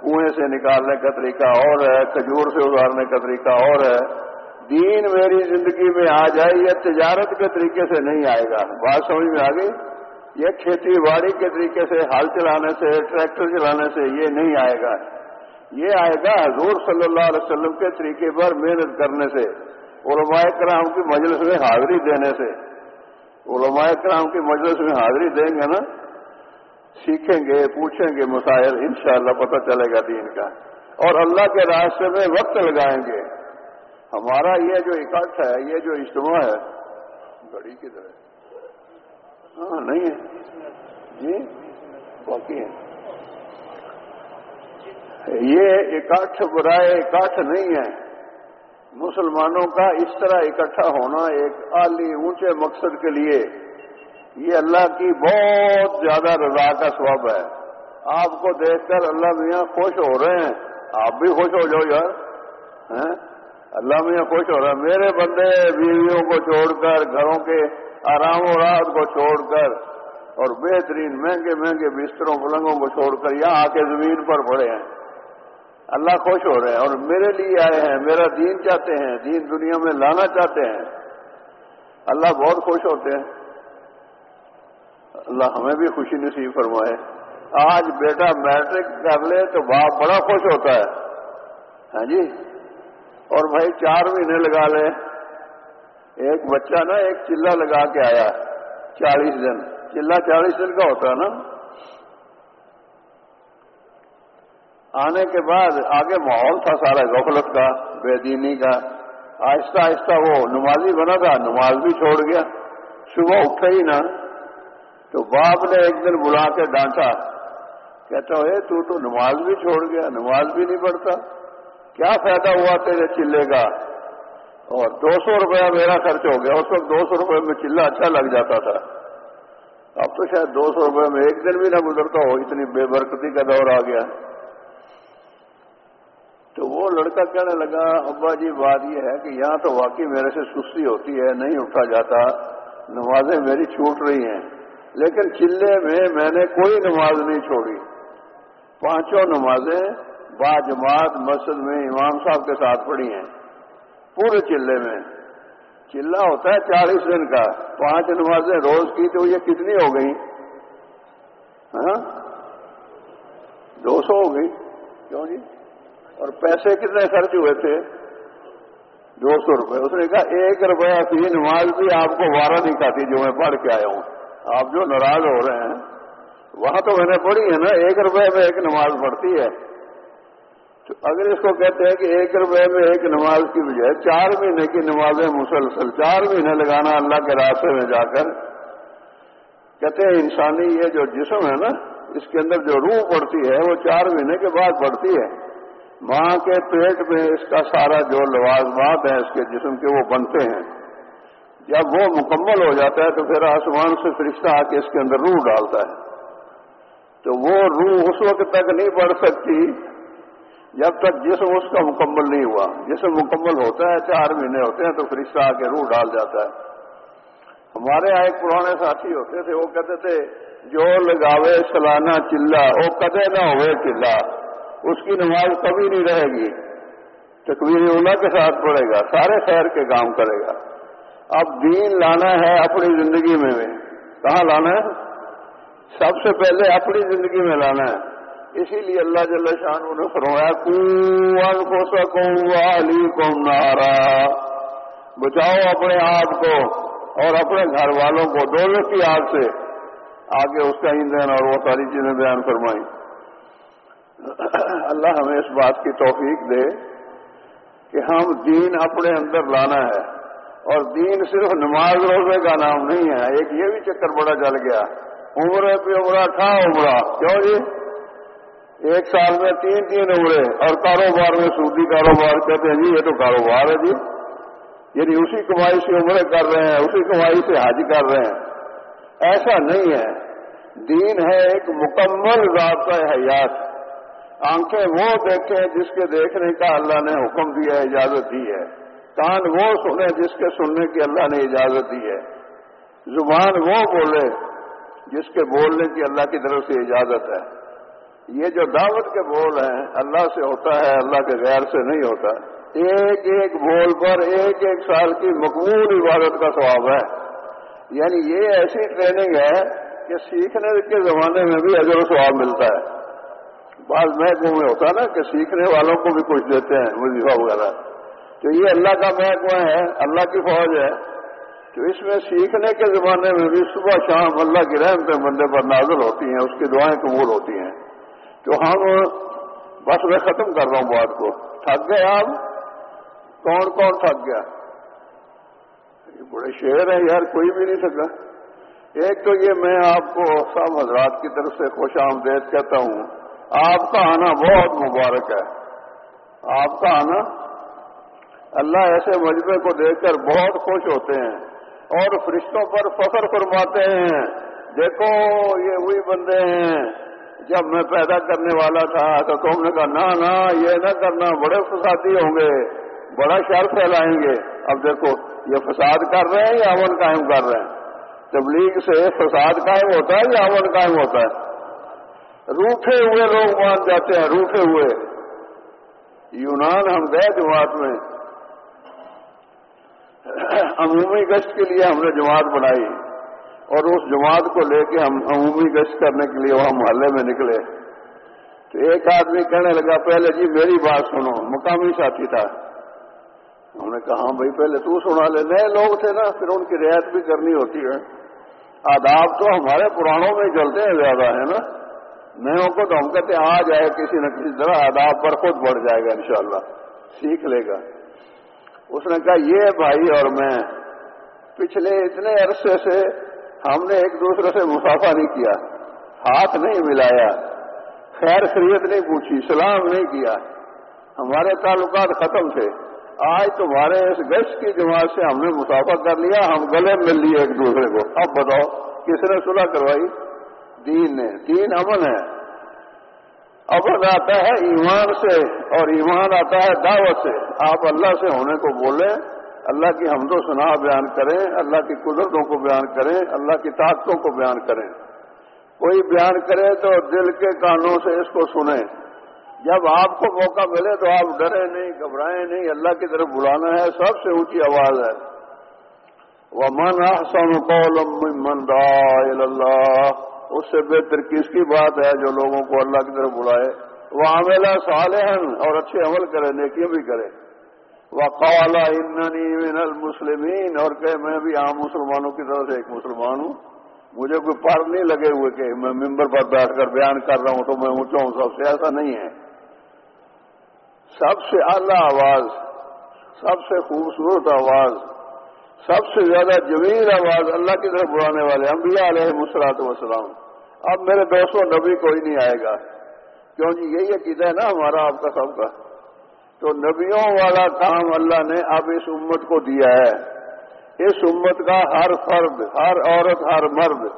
کنویں سے نکالنے کا طریقہ اور ہے، کھجور سے اتارنے کا طریقہ اور ہے۔ دین میری زندگی میں آ جائے، یہ تجارت کے طریقے سے نہیں آئے گا۔ بات سمجھ میں آ گئی؟ یہ کھیتی باڑی کے طریقے سے ہل چلانے سے، ٹریکٹر چلانے سے یہ نہیں آئے گا۔ یہ آئے گا حضور صلی اللہ علیہ وسلم کے طریقے پر محنت کرنے سے، علماء کرام کی مجلس میں حاضری دینے سے۔ علماء کرام کی مجلس میں حاضری دیں گے نا، سیکھیں گے، پوچھیں گے مسائل، انشاءاللہ پتہ چلے گا دین کا۔ اور اللہ کے راستے میں وقت لگائیں گے۔ ہمارا یہ جو اکٹھ ہے، یہ جو اجتماع ہے گھڑی کی طرح۔ ہاں نہیں ہے۔ جی؟ باقی ہے۔ یہ اکٹھ برائے اکٹھ نہیں ہے۔ مسلمانوں کا اس طرح اکٹھا ہونا ایک عالی اونچے مقصد کے لیے یہ اللہ کی بہت زیادہ رضا کا سبب ہے۔ آپ کو دیکھ کر اللہ میاں خوش ہو رہے ہیں۔ آپ بھی خوش ہو جاؤ یار۔ ہاں؟ اللہ میں خوش ہو رہا میرے بندے، بیویوں کو چھوڑ کر، گھروں کے آرام و راحت کو چھوڑ کر اور بہترین مہنگے مہنگے بستروں، پلنگوں کو چھوڑ کر یہاں آ کے زمین پر پڑے ہیں۔ اللہ خوش ہو رہے ہیں اور میرے لیے آئے ہیں، میرا دین چاہتے ہیں، دین دنیا میں لانا چاہتے ہیں۔ اللہ بہت خوش ہوتے ہیں۔ اللہ ہمیں بھی خوشی نصیب فرمائے۔ آج بیٹا میٹرک کر لے تو باپ بڑا خوش ہوتا ہے۔ ہاں جی؟ اور بھائی چار مہینے لگا لے ایک بچہ نا، ایک چلا لگا کے آیا۔ چالیس دن۔ چلا چالیس دن کا ہوتا ہے نا؟ آنے کے بعد آگے ماحول تھا سارا، غفلت کا، بے دینی کا، آہستہ آہستہ وہ نمازی بنا تھا، نماز بھی چھوڑ گیا۔ صبح اٹھے ہی نا، تو باپ نے ایک دن بلا کے ڈانٹا، کہتا ہے تو تو نماز بھی چھوڑ گیا، نماز بھی نہیں پڑھتا۔ کیا فائدہ ہوا تیرے چلے کا؟ اور دو سو روپیہ میرا خرچ ہو گیا، اس وقت دو سو روپئے میں چلہ اچھا لگ جاتا تھا۔ اب تو شاید دو سو روپئے میں ایک دن بھی نہ گزرتا ہو، اتنی بے برکتی کا دور آ گیا۔ تو وہ لڑکا کہنے لگا، ابا جی بات یہ ہے کہ یہاں تو واقعی میرے سے سستی ہوتی ہے، نہیں اٹھا جاتا، نمازیں میری چھوٹ رہی ہیں۔ لیکن چلے میں میں نے کوئی نماز نہیں چھوڑی۔ پانچوں نمازیں با جماعت مسجد میں امام صاحب کے ساتھ پڑھی ہیں۔ پورے چلے میں۔ چلہ ہوتا ہے چالیس دن کا۔ پانچ نمازیں روز کی تو یہ کتنی ہو گئی ہاں؟ دو سو ہو گئی۔ کیوں جی؟ اور پیسے کتنے خرچ ہوئے تھے؟ دو سو روپئے اس نے کہا، ایک روپیہ کی نماز بھی آپ کو وارہ نہیں کھاتی جو میں پڑھ کے آیا ہوں۔ آپ جو ناراض ہو رہے ہیں، وہاں تو میں نے پڑھی ہے نا، ایک روپے میں ایک نماز پڑھتی ہے۔ تو اگر اس کو کہتے ہیں کہ ایک روپے میں ایک نماز کی بجائے چار مہینے کی نمازیں مسلسل، چار مہینے لگانا اللہ کے راستے میں جا کر، کہتے ہیں انسانی یہ جو جسم ہے نا، اس کے اندر جو روح پڑتی ہے، وہ چار مہینے کے بعد پڑتی ہے۔ ماں کے پیٹ میں اس کا سارا جو لوازمات ہیں اس کے جسم کے وہ بنتے ہیں۔ جب وہ مکمل ہو جاتا ہے تو پھر آسمان سے فرشتہ آ کے اس کے اندر روح ڈالتا ہے۔ تو وہ روح اس وقت تک نہیں بڑھ سکتی جب تک جسم اس کا مکمل نہیں ہوا۔ جسم مکمل ہوتا ہے، چار مہینے ہوتے ہیں تو فرشتہ آ کے روح ڈال جاتا ہے۔ ہمارے یہاں ایک پرانے ساتھی ہوتے تھے، وہ کہتے تھے، جو لگاوے سلانہ چلا، وہ کدے نہ ہوئے چلا۔ اس کی نماز کبھی نہیں رہے گی۔ تکبیر اولا کے ساتھ پڑے گا، سارے خیر کے کام کرے گا۔ اب دین لانا ہے اپنی زندگی میں بھی کہاں لانا ہے؟ سب سے پہلے اپنی زندگی میں لانا ہے۔ اسی لیے اللہ جل شان نے فرمایا کون کو سکوں علی کو نارا۔ بچاؤ اپنے آپ کو اور اپنے گھر والوں کو دونوں کی آگ سے۔ آگے اس کا ایندھن اور وہ ساری چیزیں بیان فرمائی اللہ ہمیں اس بات کی توفیق دے کہ ہم دین اپنے اندر لانا ہے اور دین صرف نماز روزے کا نام نہیں ہے، ایک یہ بھی چکر بڑا چل گیا۔ عمرے پہ عمرہ، تھا عمرہ۔ کیوں جی؟ ایک سال میں تین تین عمرے۔ اور کاروبار میں سودی کاروبار کہتے ہیں جی یہ تو کاروبار ہے جی۔ یعنی اسی کمائی سے عمرے کر رہے ہیں، اسی کمائی سے حج کر رہے ہیں۔ ایسا نہیں ہے۔ دین ہے ایک مکمل ضابطہ حیات آنکھیں وہ دیکھیں جس کے دیکھنے کا اللہ نے حکم دیا ہے، اجازت دی ہے۔ کان وہ سنے جس کے سننے کی اللہ نے اجازت دی ہے۔ زبان وہ بولے جس کے بولنے کی اللہ کی طرف سے اجازت ہے۔ یہ جو دعوت کے بول ہیں، اللہ سے ہوتا ہے، اللہ کے غیر سے نہیں ہوتا۔ ایک ایک بول پر ایک ایک سال کی مقبول عبادت کا ثواب ہے۔ یعنی یہ ایسی ٹریننگ ہے کہ سیکھنے کے زمانے میں بھی اجر و ثواب ملتا ہے۔ بعض محکموں میں ہوتا ہے نا کہ سیکھنے والوں کو بھی کچھ دیتے ہیں، وظیفہ وغیرہ۔ تو یہ اللہ کا محکمہ ہے، اللہ کی فوج ہے۔ تو اس میں سیکھنے کے زمانے میں بھی صبح شام اللہ کی رحم پہ بندے پر نازل ہوتی ہیں، اس کی دعائیں قبول ہوتی ہیں۔ تو ہاں، ہم بس میں ختم کر رہا ہوں بات کو۔ تھک گئے آپ؟ کون کون تھک گیا؟ یہ بڑے شہر ہیں یار، کوئی بھی نہیں تھکا۔ ایک تو یہ میں آپ کو سب حضرات کی طرف سے خوش آمدید کہتا ہوں۔ آپ کا آنا بہت مبارک ہے۔ آپ کا آنا۔ اللہ ایسے مجمے کو دیکھ کر بہت خوش ہوتے ہیں اور فرشتوں پر فخر فرماتے ہیں۔ دیکھو، یہ وہی بندے ہیں۔ جب میں پیدا کرنے والا تھا تو تم نے کہا، نہ نہ، یہ نہ کرنا، بڑے فسادی ہوں گے، بڑا شر پھیلائیں گے۔ اب دیکھو، یہ فساد کر رہے ہیں یا امن قائم کر رہے ہیں؟ تبلیغ سے فساد قائم ہوتا ہے یا امن قائم ہوتا ہے؟ روٹے ہوئے لوگ مان جاتے ہیں روٹے ہوئے۔ یونان ہم گئے جماعت میں۔ عمومی گشت کے لیے ہم نے جماعت بنائی۔ اور اس جماعت کو لے کے ہم عمومی گشت کرنے کے لیے وہاں محلے میں نکلے۔ تو ایک آدمی کہنے لگا، پہلے جی میری بات سنو۔ مقامی ساتھی تھا۔ ہم نے کہا ہاں بھائی، پہلے تو سنا لے۔ نئے لوگ تھے نا، پھر ان کی رعایت بھی کرنی ہوتی ہے۔ آداب تو ہمارے پرانوں میں چلتے ہیں زیادہ، ہے نا؟ نئے کو تو ہم کہتے آ جائے کسی نہ کسی طرح، آداب پر خود بڑھ جائے گا انشاءاللہ، سیکھ لے گا۔ اس نے کہا، یہ بھائی اور میں، پچھلے اتنے عرصے سے ہم نے ایک دوسرے سے مسافہ نہیں کیا، ہاتھ نہیں ملایا، خیر خرید نہیں پوچھی، سلام نہیں کیا۔ ہمارے تعلقات ختم تھے۔ آج تمہارے اس گشت کی جماعت سے ہم نے مسافہ کر لیا، ہم گلے مل لیے ایک دوسرے کو۔ اب بتاؤ، کس نے صلح کروائی؟ دین نے دین امن ہے۔ امن آتا ہے ایمان سے اور ایمان آتا ہے دعوت سے۔ آپ اللہ سے ہونے کو بولیں، اللہ کی حمد و سنا بیان کریں، اللہ کی قدرتوں کو بیان کریں، اللہ کی طاقتوں کو بیان کریں۔ کوئی بیان کرے تو دل کے کانوں سے اس کو سنیں۔ جب آپ کو موقع ملے تو آپ ڈرے نہیں، گھبرائیں نہیں، اللہ کی طرف بلانا ہے، سب سے اونچی آواز ہے۔ وہ من احسن قول من دا اللہ اس سے بہتر کس کی بات ہے جو لوگوں کو اللہ کی طرف بلائے؟ وہ عاملہ صالحن اور اچھے عمل کرے، نیکیاں بھی کرے۔ وہ قوالا من المسلمین، اور کہ میں بھی عام مسلمانوں کی طرف سے ایک مسلمان ہوں۔ مجھے کوئی پر نہیں لگے ہوئے کہ میں ممبر پر بیٹھ کر بیان کر رہا ہوں تو میں اونچا ہوں، سب سے ایسا نہیں ہے۔ سب سے اعلیٰ آواز، سب سے خوبصورت آواز، سب سے زیادہ جمیل آواز اللہ کی طرف بلانے والے انبیاء علیہ مسلاط وسلام اب میرے دوستوں نبی کوئی نہیں آئے گا۔ کیوں جی؟ یہی عقیدہ ہے نا ہمارا، آپ کا سب کا۔ تو نبیوں والا کام اللہ نے اب اس امت کو دیا ہے۔ اس امت کا ہر فرد، ہر عورت، ہر مرد،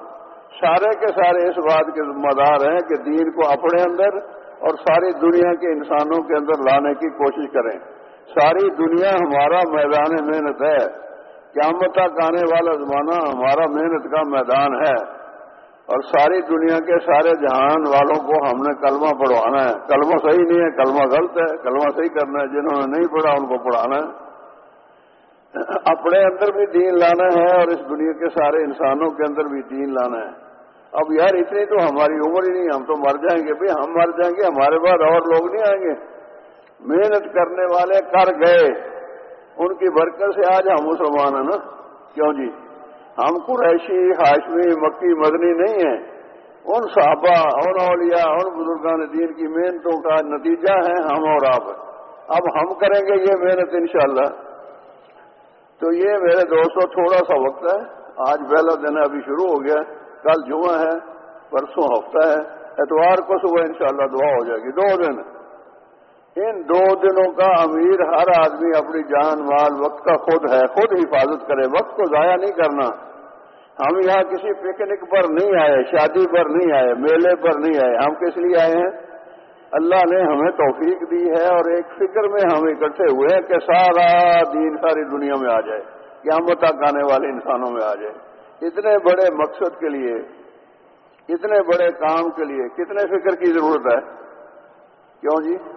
سارے کے سارے اس بات کے ذمہ دار ہیں کہ دین کو اپنے اندر اور ساری دنیا کے انسانوں کے اندر لانے کی کوشش کریں۔ ساری دنیا ہمارا میدان محنت ہے۔ قیامت تک آنے والا زمانہ ہمارا محنت کا میدان ہے۔ اور ساری دنیا کے سارے جہان والوں کو ہم نے کلمہ پڑھوانا ہے۔ کلمہ صحیح نہیں ہے، کلمہ غلط ہے۔ کلمہ صحیح کرنا ہے، جنہوں نے نہیں پڑھا ان کو پڑھانا ہے۔ اپنے اندر بھی دین لانا ہے اور اس دنیا کے سارے انسانوں کے اندر بھی دین لانا ہے۔ اب یار اتنی تو ہماری عمر ہی نہیں، ہم تو مر جائیں گے۔ بھائی، ہم مر جائیں گے، ہمارے بعد اور لوگ نہیں آئیں گے۔ محنت کرنے والے کر گئے۔ ان کی برکت سے آج ہم مسلمان ہیں نا؟ کیوں جی؟ ہم قریشی، ہاشمی، مکی، مدنی نہیں ہیں۔ ان صحابہ اور اولیاء اور بزرگان دین کی محنتوں کا نتیجہ ہے ہم اور آپ۔ اب ہم کریں گے یہ محنت انشاءاللہ۔ تو یہ میرے دوستوں تھوڑا سا وقت ہے۔ آج پہلا دن ابھی شروع ہو گیا۔ کل جمعہ ہے، پرسوں ہفتہ ہے۔ اتوار کو صبح انشاءاللہ دعا ہو جائے گی۔ دو دن۔ ان دو دنوں کا امیر ہر آدمی اپنی جان، مال، وقت کا خود ہے، خود حفاظت کرے، وقت کو ضائع نہیں کرنا۔ ہم یہاں کسی پکنک پر نہیں آئے، شادی پر نہیں آئے، میلے پر نہیں آئے۔ ہم کس لیے آئے ہیں؟ اللہ نے ہمیں توفیق دی ہے اور ایک فکر میں ہم اکٹھے ہوئے ہیں کہ سارا دین، ساری دنیا میں آ جائے، قیامت تک آنے والے انسانوں میں آ جائے۔ اتنے بڑے مقصد کے لیے، اتنے بڑے کام کے لیے کتنے فکر کی ضرورت ہے؟ کیوں جی؟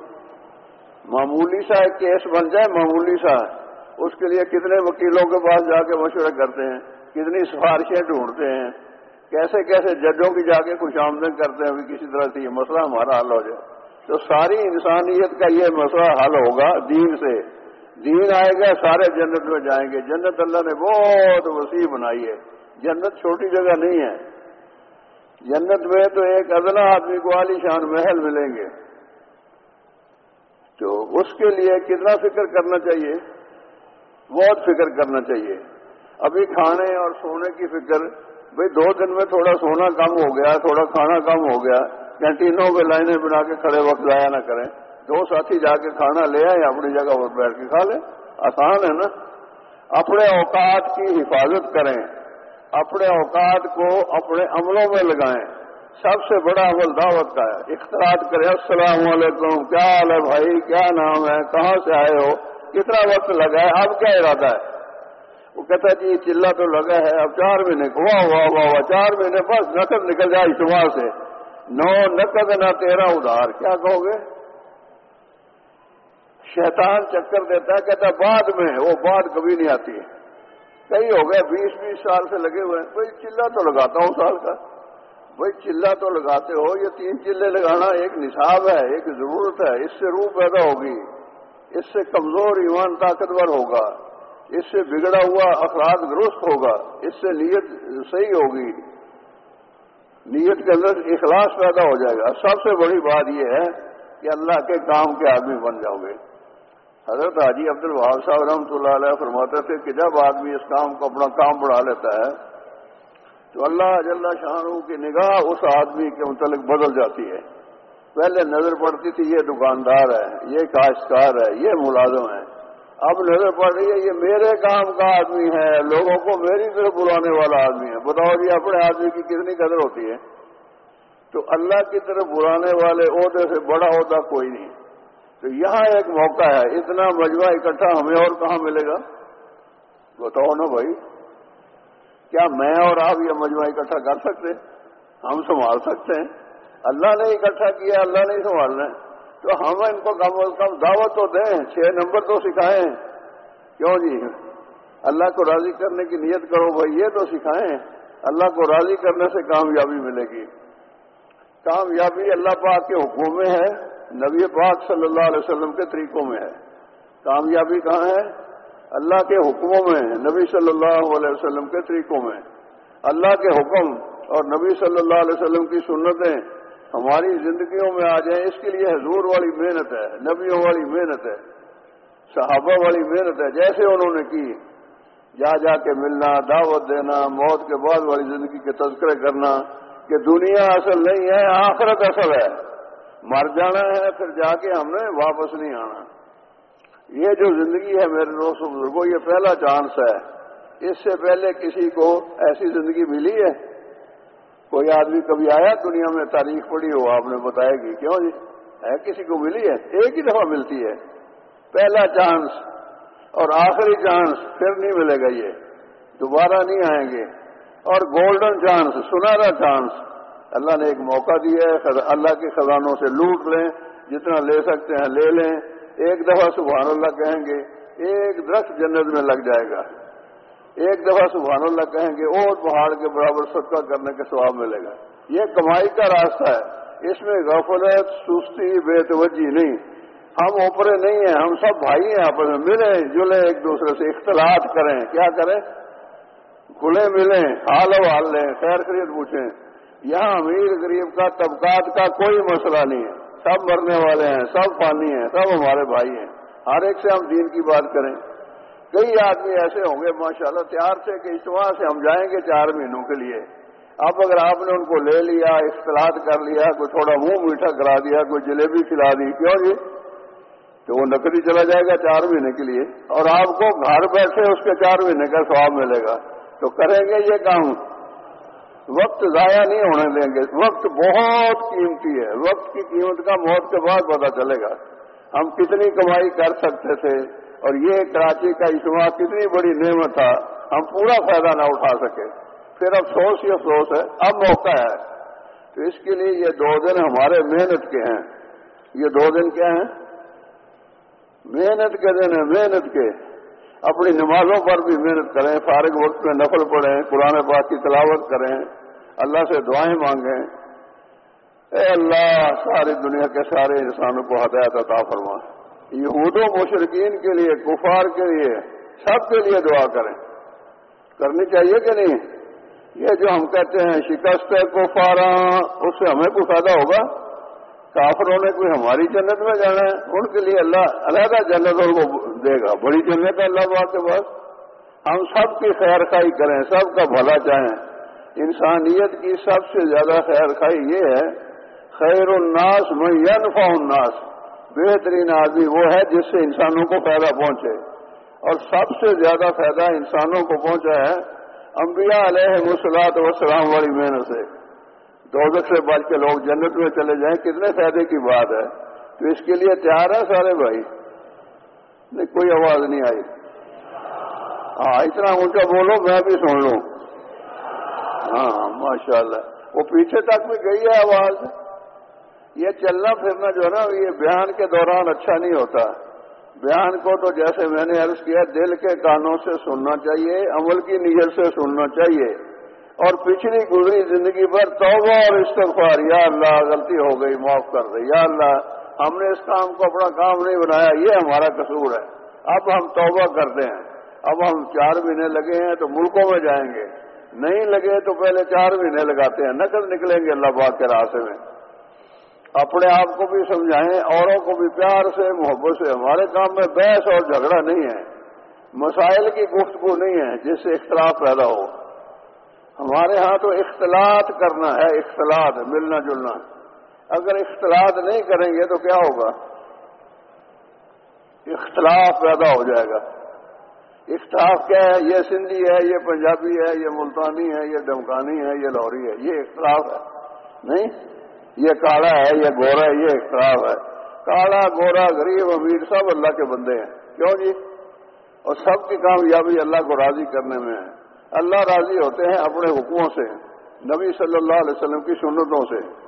معمولی سا کیس بن جائے، معمولی سا۔ اس کے لیے کتنے وکیلوں کے پاس جا کے مشورے کرتے ہیں، کتنی سفارشیں ڈھونڈتے ہیں۔ کیسے کیسے ججوں کی جا کے خوش آمدن کرتے ہیں، کسی طرح سے یہ مسئلہ ہمارا حل ہو جائے۔ تو ساری انسانیت کا یہ مسئلہ حل ہوگا دین سے۔ دین آئے گا، سارے جنت میں جائیں گے۔ جنت اللہ نے بہت وسیع بنائی ہے۔ جنت چھوٹی جگہ نہیں ہے۔ جنت میں تو ایک ادنا آدمی کو عالی شان محل ملیں گے۔ تو اس کے لیے کتنا فکر کرنا چاہیے، بہت فکر کرنا چاہیے۔ ابھی کھانے اور سونے کی فکر، بھئی دو دن میں تھوڑا سونا کم ہو گیا، تھوڑا کھانا کم ہو گیا۔ کینٹینوں پہ لائنیں بنا کے کھڑے وقت ضائع نہ کریں۔ دو ساتھی جا کے کھانا لے آئے اپنی جگہ پر بیٹھ کے کھا لیں۔ آسان ہے نا؟ اپنے اوقات کی حفاظت کریں۔ اپنے اوقات کو اپنے عملوں میں لگائیں۔ سب سے بڑا عمل دعوت کا ہے۔ اختراط کریں۔ السلام علیکم۔ کیا حال ہے بھائی؟ کیا نام ہے؟ کہاں سے آئے ہو؟ کتنا وقت لگا ہے؟ اب کیا ارادہ ہے؟ وہ کہتا ہے جی چلا تو لگا ہے۔ اب چار مہینے۔ واہ واہ واہ واہ، چار مہینے۔ بس نقد نکل جائے اجتماع سے۔ نو، نقد نہ تیرا ادھار۔ کیا کہو گے؟ شیطان چکر دیتا ہے، کہتا ہے بعد میں، وہ بات کبھی نہیں آتی۔ ہے کئی ہو گئے بیس بیس سال سے لگے ہوئے ہیں۔ بھائی چلا تو لگاتا ہوں سال کا۔ بھائی چلا تو لگاتے ہو، یہ تین چلے لگانا ایک نصاب ہے، ایک ضرورت ہے، اس سے روح پیدا ہوگی، اس سے کمزور ایمان طاقتور ہوگا، اس سے بگڑا ہوا اخلاق درست ہوگا، اس سے نیت صحیح ہوگی۔ نیت کے اندر اخلاص پیدا ہو جائے گا۔ سب سے بڑی بات یہ ہے کہ اللہ کے کام کے آدمی بن جاؤ گے۔ حضرت حاجی عبد الوہاب صاحب رحمۃ اللہ علیہ فرماتے تھے کہ جب آدمی اس کام کو، اپنا کام بڑھا لیتا ہے تو اللہ جل شاہ کی نگاہ اس آدمی کے متعلق بدل جاتی ہے۔ پہلے نظر پڑتی تھی یہ دکاندار ہے، یہ کاشتکار ہے، یہ ملازم ہے۔ اب نظر پڑ رہی ہے، یہ میرے کام کا آدمی ہے، لوگوں کو میری طرف بلانے والا آدمی ہے۔ بتاؤ جی اپنے آدمی کی کتنی قدر ہوتی ہے؟ تو اللہ کی طرف بلانے والے عہدے سے بڑا عہدہ کوئی نہیں۔ تو یہاں ایک موقع ہے، اتنا مجمع اکٹھا ہمیں اور کہاں ملے گا؟ بتاؤ نا بھائی۔ کیا میں اور آپ یہ مجموعہ اکٹھا کر سکتے ہم سنبھال سکتے ہیں۔ اللہ نے اکٹھا کیا، اللہ نہیں سنبھالنا تو ہم ان کو کم از کم دعوت تو دیں، چھ نمبر تو سکھائیں۔ کیوں جی؟ اللہ کو راضی کرنے کی نیت کرو بھائی، یہ تو سکھائیں۔ اللہ کو راضی کرنے سے کامیابی ملے گی۔ کامیابی اللہ پاک کے حکم میں ہے، نبی پاک صلی اللہ علیہ وسلم کے طریقوں میں ہے۔ کامیابی کہاں ہے؟ اللہ کے حکموں میں، نبی صلی اللہ علیہ وسلم کے طریقوں میں۔ اللہ کے حکم اور نبی صلی اللہ علیہ وسلم کی سنتیں ہماری زندگیوں میں آ جائیں، اس کے لیے حضور والی محنت ہے، نبیوں والی محنت ہے، صحابہ والی محنت ہے، جیسے انہوں نے کی۔ جا جا کے ملنا، دعوت دینا، موت کے بعد والی زندگی کے تذکرے کرنا کہ دنیا اصل نہیں ہے، آخرت اصل ہے۔ مر جانا ہے، پھر جا کے ہم نے واپس نہیں آنا۔ یہ جو زندگی ہے میرے دوست بزرگوں یہ پہلا چانس ہے۔ اس سے پہلے کسی کو ایسی زندگی ملی ہے؟ کوئی آدمی کبھی آیا دنیا میں؟ تاریخ پڑی ہو، آپ نے بتایا گی کیوں جی؟ ہے، کسی کو ملی ہے؟ ایک ہی دفعہ ملتی ہے۔ پہلا چانس اور آخری چانس پھر نہیں ملے گا یہ۔ دوبارہ نہیں آئیں گے۔ اور گولڈن چانس سنہرا چانس اللہ نے ایک موقع دیا ہے اللہ کے خزانوں سے لوٹ لیں، جتنا لے سکتے ہیں لے لیں۔ ایک دفعہ سبحان اللہ کہیں گے، ایک درخت جنت میں لگ جائے گا۔ ایک دفعہ سبحان اللہ کہیں گے اور پہاڑ کے برابر صدقہ کرنے کے سواب ملے گا۔ یہ کمائی کا راستہ ہے۔ اس میں غفلت، سستی، بے توجہ نہیں۔ ہم اوپرے نہیں ہیں، ہم سب بھائی ہیں، آپس میں ملیں، جلیں، ایک دوسرے سے اختلاط کریں۔ کیا کریں؟ کھلے ملیں، حال و حال لیں، خیر خرید پوچھیں۔ یہاں امیر غریب کا طبقات کا کوئی مسئلہ نہیں ہے۔ سب مرنے والے ہیں، سب پانی ہیں، سب ہمارے بھائی ہیں۔ ہر ایک سے ہم دین کی بات کریں۔ کئی آدمی ایسے ہوں گے، ماشاءاللہ تیار سے کہ اجتماع سے ہم جائیں گے چار مہینوں کے لیے۔ اب اگر آپ نے ان کو لے لیا، اختلاط کر لیا، کوئی تھوڑا منہ میٹھا کرا دیا، کوئی جلیبی کھلا دی، کیوں جی؟ تو وہ نکلی چلا جائے گا چار مہینے کے لیے۔ اور آپ کو گھر بیٹھے اس کے چار مہینے کا سواب ملے گا۔ تو کریں گے یہ کام۔ وقت ضائع نہیں ہونے دیں گے۔ وقت بہت قیمتی ہے۔ وقت کی قیمت کا موت کے بعد پتا چلے گا۔ ہم کتنی کمائی کر سکتے تھے اور یہ کراچی کا اجتماع کتنی بڑی نعمت تھا۔ ہم پورا فائدہ نہ اٹھا سکے۔ پھر افسوس ہی افسوس ہے۔ اب موقع ہے۔ تو اس کے لیے یہ دو دن ہمارے محنت کے ہیں۔ یہ دو دن کیا ہیں؟ محنت کے دن ہیں۔ محنت کے۔ اپنی نمازوں پر بھی محنت کریں، فارغ وقت میں نفل پڑھیں، قرآن پاک کی تلاوت کریں، اللہ سے دعائیں مانگیں۔ اے اللہ، ساری دنیا کے سارے انسانوں کو ہدایت عطا فرما۔ یہود و مشرقین کے لیے، کفار کے لیے، سب کے لیے دعا کریں۔ کرنی چاہیے کہ نہیں؟ یہ جو ہم کہتے ہیں شکست کفارا اس سے ہمیں کوئی فائدہ ہوگا؟ کافروں نے کوئی ہماری جنت میں جانا ہے؟ ان کے لیے اللہ علیحدہ جنت ان کو دے گا۔ بڑی جنت ہے اللہ پاک کے پاس ہم سب کی خیر خائی کریں، سب کا بھلا چاہیں۔ انسانیت کی سب سے زیادہ خیر خائی یہ ہے، خیر الناس میں الناس۔ بہترین آدمی وہ ہے جس سے انسانوں کو فائدہ پہنچے۔ اور سب سے زیادہ فائدہ انسانوں کو پہنچا ہے انبیاء علیہ مسلاط وسلام والی محنت سے۔ دوزخ سے بچ کے لوگ جنت میں چلے جائیں، کتنے فائدے کی بات ہے؟ تو اس کے لیے تیار ہے سارے بھائی؟ نہیں، کوئی آواز نہیں آئی۔ ہاں اتنا اونچا بولو، میں بھی سن لوں۔ ہاں, ہاں، ماشاء اللہ وہ پیچھے تک بھی گئی ہے آواز۔ یہ چلنا پھرنا جو ہے نا، یہ بیان کے دوران اچھا نہیں ہوتا۔ بیان کو تو جیسے میں نے عرض کیا، دل کے کانوں سے سننا چاہیے، عمل کی نیت سے سننا چاہیے۔ اور پچھلی گزری زندگی پر توبہ اور استغفار، یا اللہ، غلطی ہو گئی، معاف کر دے۔ یا اللہ، ہم نے اس کام کو اپنا کام نہیں بنایا، یہ ہمارا قصور ہے۔ اب ہم توبہ کرتے ہیں۔ اب ہم چار مہینے لگے ہیں تو ملکوں میں جائیں گے۔ نہیں لگے تو پہلے چار مہینے لگاتے ہیں۔ نقل نکلیں گے اللہ پاک کے راستے میں۔ اپنے آپ کو بھی سمجھائیں، اوروں کو بھی پیار سے، محبت سے۔ ہمارے کام میں بحث اور جھگڑا نہیں ہے۔ مسائل کی گفتگو نہیں ہے جس سے اختلاف پیدا ہو۔ ہمارے ہاں تو اختلاط کرنا ہے، اختلاط، ملنا جلنا۔ اگر اختلاط نہیں کریں گے تو کیا ہوگا؟ اختلاف پیدا ہو جائے گا۔ اختلاف کیا ہے؟ یہ سندھی ہے، یہ پنجابی ہے، یہ ملتانی ہے، یہ دمکانی ہے، یہ لاہوری ہے۔ یہ اختلاف ہے۔ نہیں، یہ کالا ہے، یہ گورا ہے، یہ اختلاف ہے۔ کالا، گورا، غریب، امیر سب اللہ کے بندے ہیں۔ کیوں جی؟ اور سب کی کامیابی اللہ کو راضی کرنے میں ہے۔ اللہ راضی ہوتے ہیں اپنے حکموں سے، نبی صلی اللہ علیہ وسلم کی سنتوں سے۔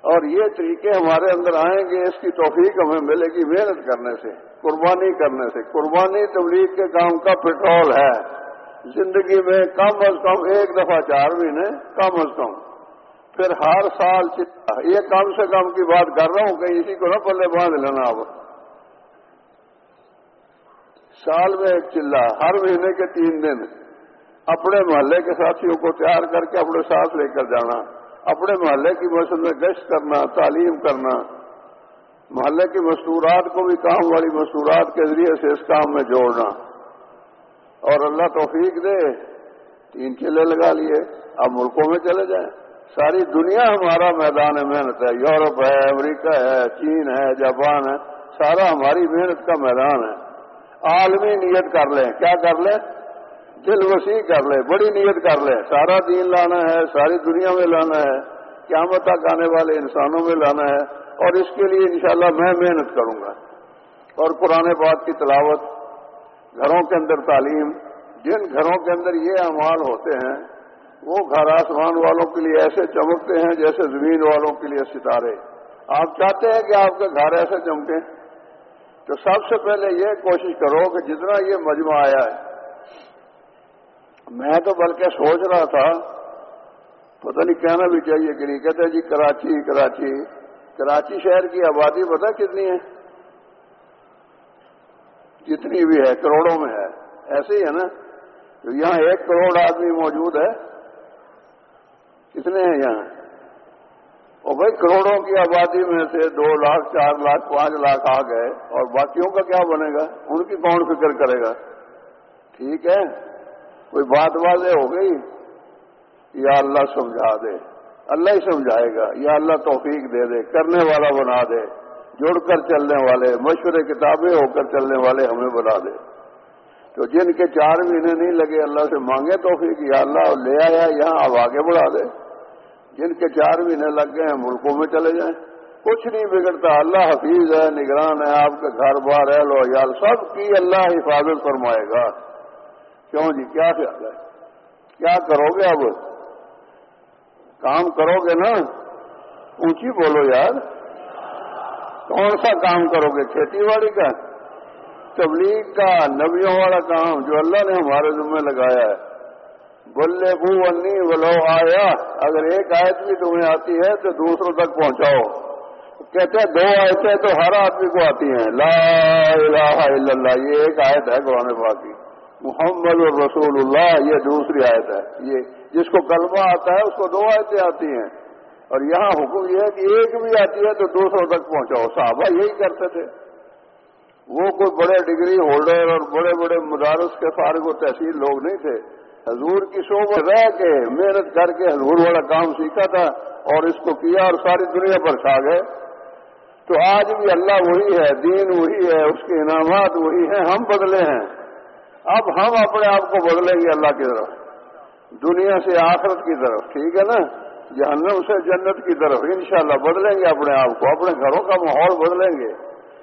اور یہ طریقے ہمارے اندر آئیں گے، اس کی توفیق ہمیں ملے گی محنت کرنے سے، قربانی کرنے سے۔ قربانی تبلیغ کے کام کا پیٹرول ہے۔ زندگی میں کم از کم ایک دفعہ چار مہینے، کم از کم۔ پھر ہر سال یہ کم سے کم کی بات کر رہا ہوں کہ اسی کو نہ پلے باندھ لینا اب۔ سال میں ایک چلا ہر مہینے کے تین دن۔ اپنے محلے کے ساتھیوں کو تیار کر کے اپنے ساتھ لے کر جانا، اپنے محلے کی مسجد میں گشت کرنا، تعلیم کرنا۔ محلے کی مستورات کو بھی کام والی مستورات کے ذریعے سے اس کام میں جوڑنا۔ اور اللہ توفیق دے، تین چلے لگا لیے، اب ملکوں میں چلے جائیں۔ ساری دنیا ہمارا میدان محنت ہے، یورپ ہے، امریکہ ہے، چین ہے، جاپان ہے، سارا ہماری محنت کا میدان ہے۔ عالمی نیت کر لیں۔ کیا کر لیں؟ دل وسیع کر لے، بڑی نیت کر لے۔ سارا دین لانا ہے، ساری دنیا میں لانا ہے۔ قیامت تک آنے والے انسانوں میں لانا ہے۔ اور اس کے لیے انشاءاللہ میں محنت کروں گا۔ اور پرانے بات کی تلاوت، گھروں کے اندر تعلیم، جن گھروں کے اندر یہ اعمال ہوتے ہیں، وہ گھر آسمان والوں کے لیے ایسے چمکتے ہیں جیسے زمین والوں کے لیے ستارے۔ آپ چاہتے ہیں کہ آپ کے گھر ایسے چمکیں؟ تو سب سے پہلے یہ کوشش کرو کہ جتنا یہ مجمع آیا ہے میں تو بلکہ سوچ رہا تھا، پتہ نہیں کہنا بھی چاہیے کہ نہیں، کہتے جی کراچی کراچی کراچی شہر کی آبادی پتہ کتنی ہے؟ جتنی بھی ہے، کروڑوں میں ہے، ایسے ہی ہے نا؟ تو یہاں ایک کروڑ آدمی موجود ہے، کتنے ہیں یہاں؟ اور بھائی کروڑوں کی آبادی میں سے دو لاکھ، چار لاکھ، پانچ لاکھ آ گئے، اور باقیوں کا کیا بنے گا؟ ان کی کون فکر کرے گا؟ ٹھیک ہے؟ کوئی بات واضح ہو گئی؟ یا اللہ سمجھا دے۔ اللہ ہی سمجھائے گا۔ یا اللہ توفیق دے دے۔ کرنے والا بنا دے۔ جڑ کر چلنے والے، مشورے کتابیں ہو کر چلنے والے ہمیں بنا دے۔ تو جن کے چار مہینے نہیں لگے، اللہ سے مانگے توفیق، یا اللہ لے آیا، یہاں اب آگے بڑھا دے۔ جن کے چار مہینے لگ گئے ہیں ملکوں میں چلے جائیں۔ کچھ نہیں بگڑتا۔ اللہ حفیظ ہے، نگران ہے، آپ کے گھر بار ہے لو یار سب کی اللہ حفاظت فرمائے گا۔ کیوں جی؟ کیا خیال ہے کیا کرو گے اب؟ کام کرو گے نا؟ اونچی بولو یار۔ کون سا کام کرو گے؟ کھیتی باڑی کا؟ تبلیغ کا، نبیوں والا کام جو اللہ نے ہمارے ذمہ لگایا ہے۔ بلے بو انی بلو آیا۔ اگر ایک آیت بھی تمہیں آتی ہے تو دوسروں تک پہنچاؤ۔ کہتے ہیں دو آیتیں تو ہر آدمی کو آتی ہیں۔ لا الہ الا اللہ، یہ ایک آیت ہے قرآن پاک کی۔ محمد الرسول اللہ یہ دوسری آیت ہے۔ یہ جس کو کلمہ آتا ہے، اس کو دو آیتیں آتی ہیں۔ اور یہاں حکم یہ ہے کہ ایک بھی آتی ہے تو دوسروں تک پہنچاؤ۔ صحابہ یہی کرتے تھے۔ وہ کوئی بڑے ڈگری ہولڈر اور بڑے بڑے مدارس کے فارغ و تحصیل لوگ نہیں تھے۔ حضور کی شو رہ کے، محنت کر کے حضور والا کام سیکھا تھا اور اس کو کیا اور ساری دنیا پر چھا گئے۔ تو آج بھی اللہ وہی ہے، دین وہی ہے، اس کے انعامات وہی ہیں، ہم بدلے ہیں۔ اب ہم اپنے آپ کو بدلیں گے اللہ کی طرف۔ دنیا سے آخرت کی طرف، ٹھیک ہے نا؟ جہنم سے جنت کی طرف۔ انشاءاللہ بدلیں گے اپنے آپ کو۔ اپنے گھروں کا ماحول بدلیں گے۔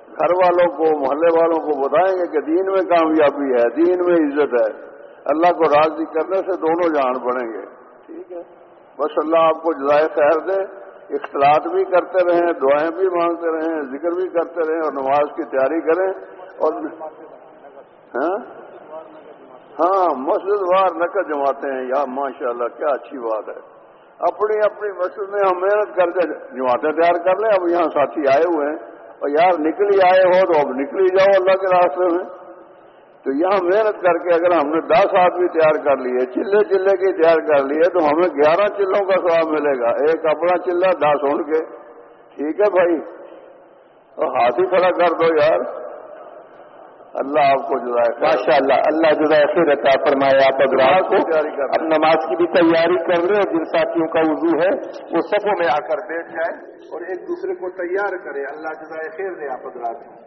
گھر والوں کو، محلے والوں کو بتائیں گے کہ دین میں کامیابی ہے، دین میں عزت ہے۔ اللہ کو راضی کرنے سے دونوں جان بڑھیں گے۔ ٹھیک ہے؟ بس اللہ آپ کو جزائے خیر دے۔ اختلاط بھی کرتے رہیں، دعائیں بھی مانگتے رہیں، ذکر بھی کرتے رہیں اور نماز کی تیاری کریں۔ اور ہاں؟ ہاں مسجد وار نقد جماتے ہیں۔ یا ماشاء اللہ کیا اچھی بات ہے۔ اپنی اپنی مسجد میں ہم محنت کر کے جماعتیں تیار کر لیں۔ اب یہاں ساتھی آئے ہوئے ہیں۔ اور یار، نکلی آئے ہو تو اب نکلی جاؤ اللہ کے راستے میں۔ تو یہاں محنت کر کے اگر ہم نے دس آدمی تیار کر لیے، چلے چلے کے تیار کر لیے، تو ہمیں گیارہ چلوں کا سواب ملے گا۔ ایک اپنا چلہ، دس ان کے۔ ٹھیک ہے بھائی۔ ہاتھ ہی کھڑا کر دو یار۔ اللہ آپ کو جزائے ماشاء اللہ اللہ جزائے خیر عطا فرمائے آپ ادراک کو۔ اب نماز کی بھی تیاری کر رہے ہیں جن ساتھیوں کا وضو ہے وہ سبوں میں آ کر بیٹھ جائے اور ایک دوسرے کو تیار کرے اللہ جزائے خیر دے آپ ادراک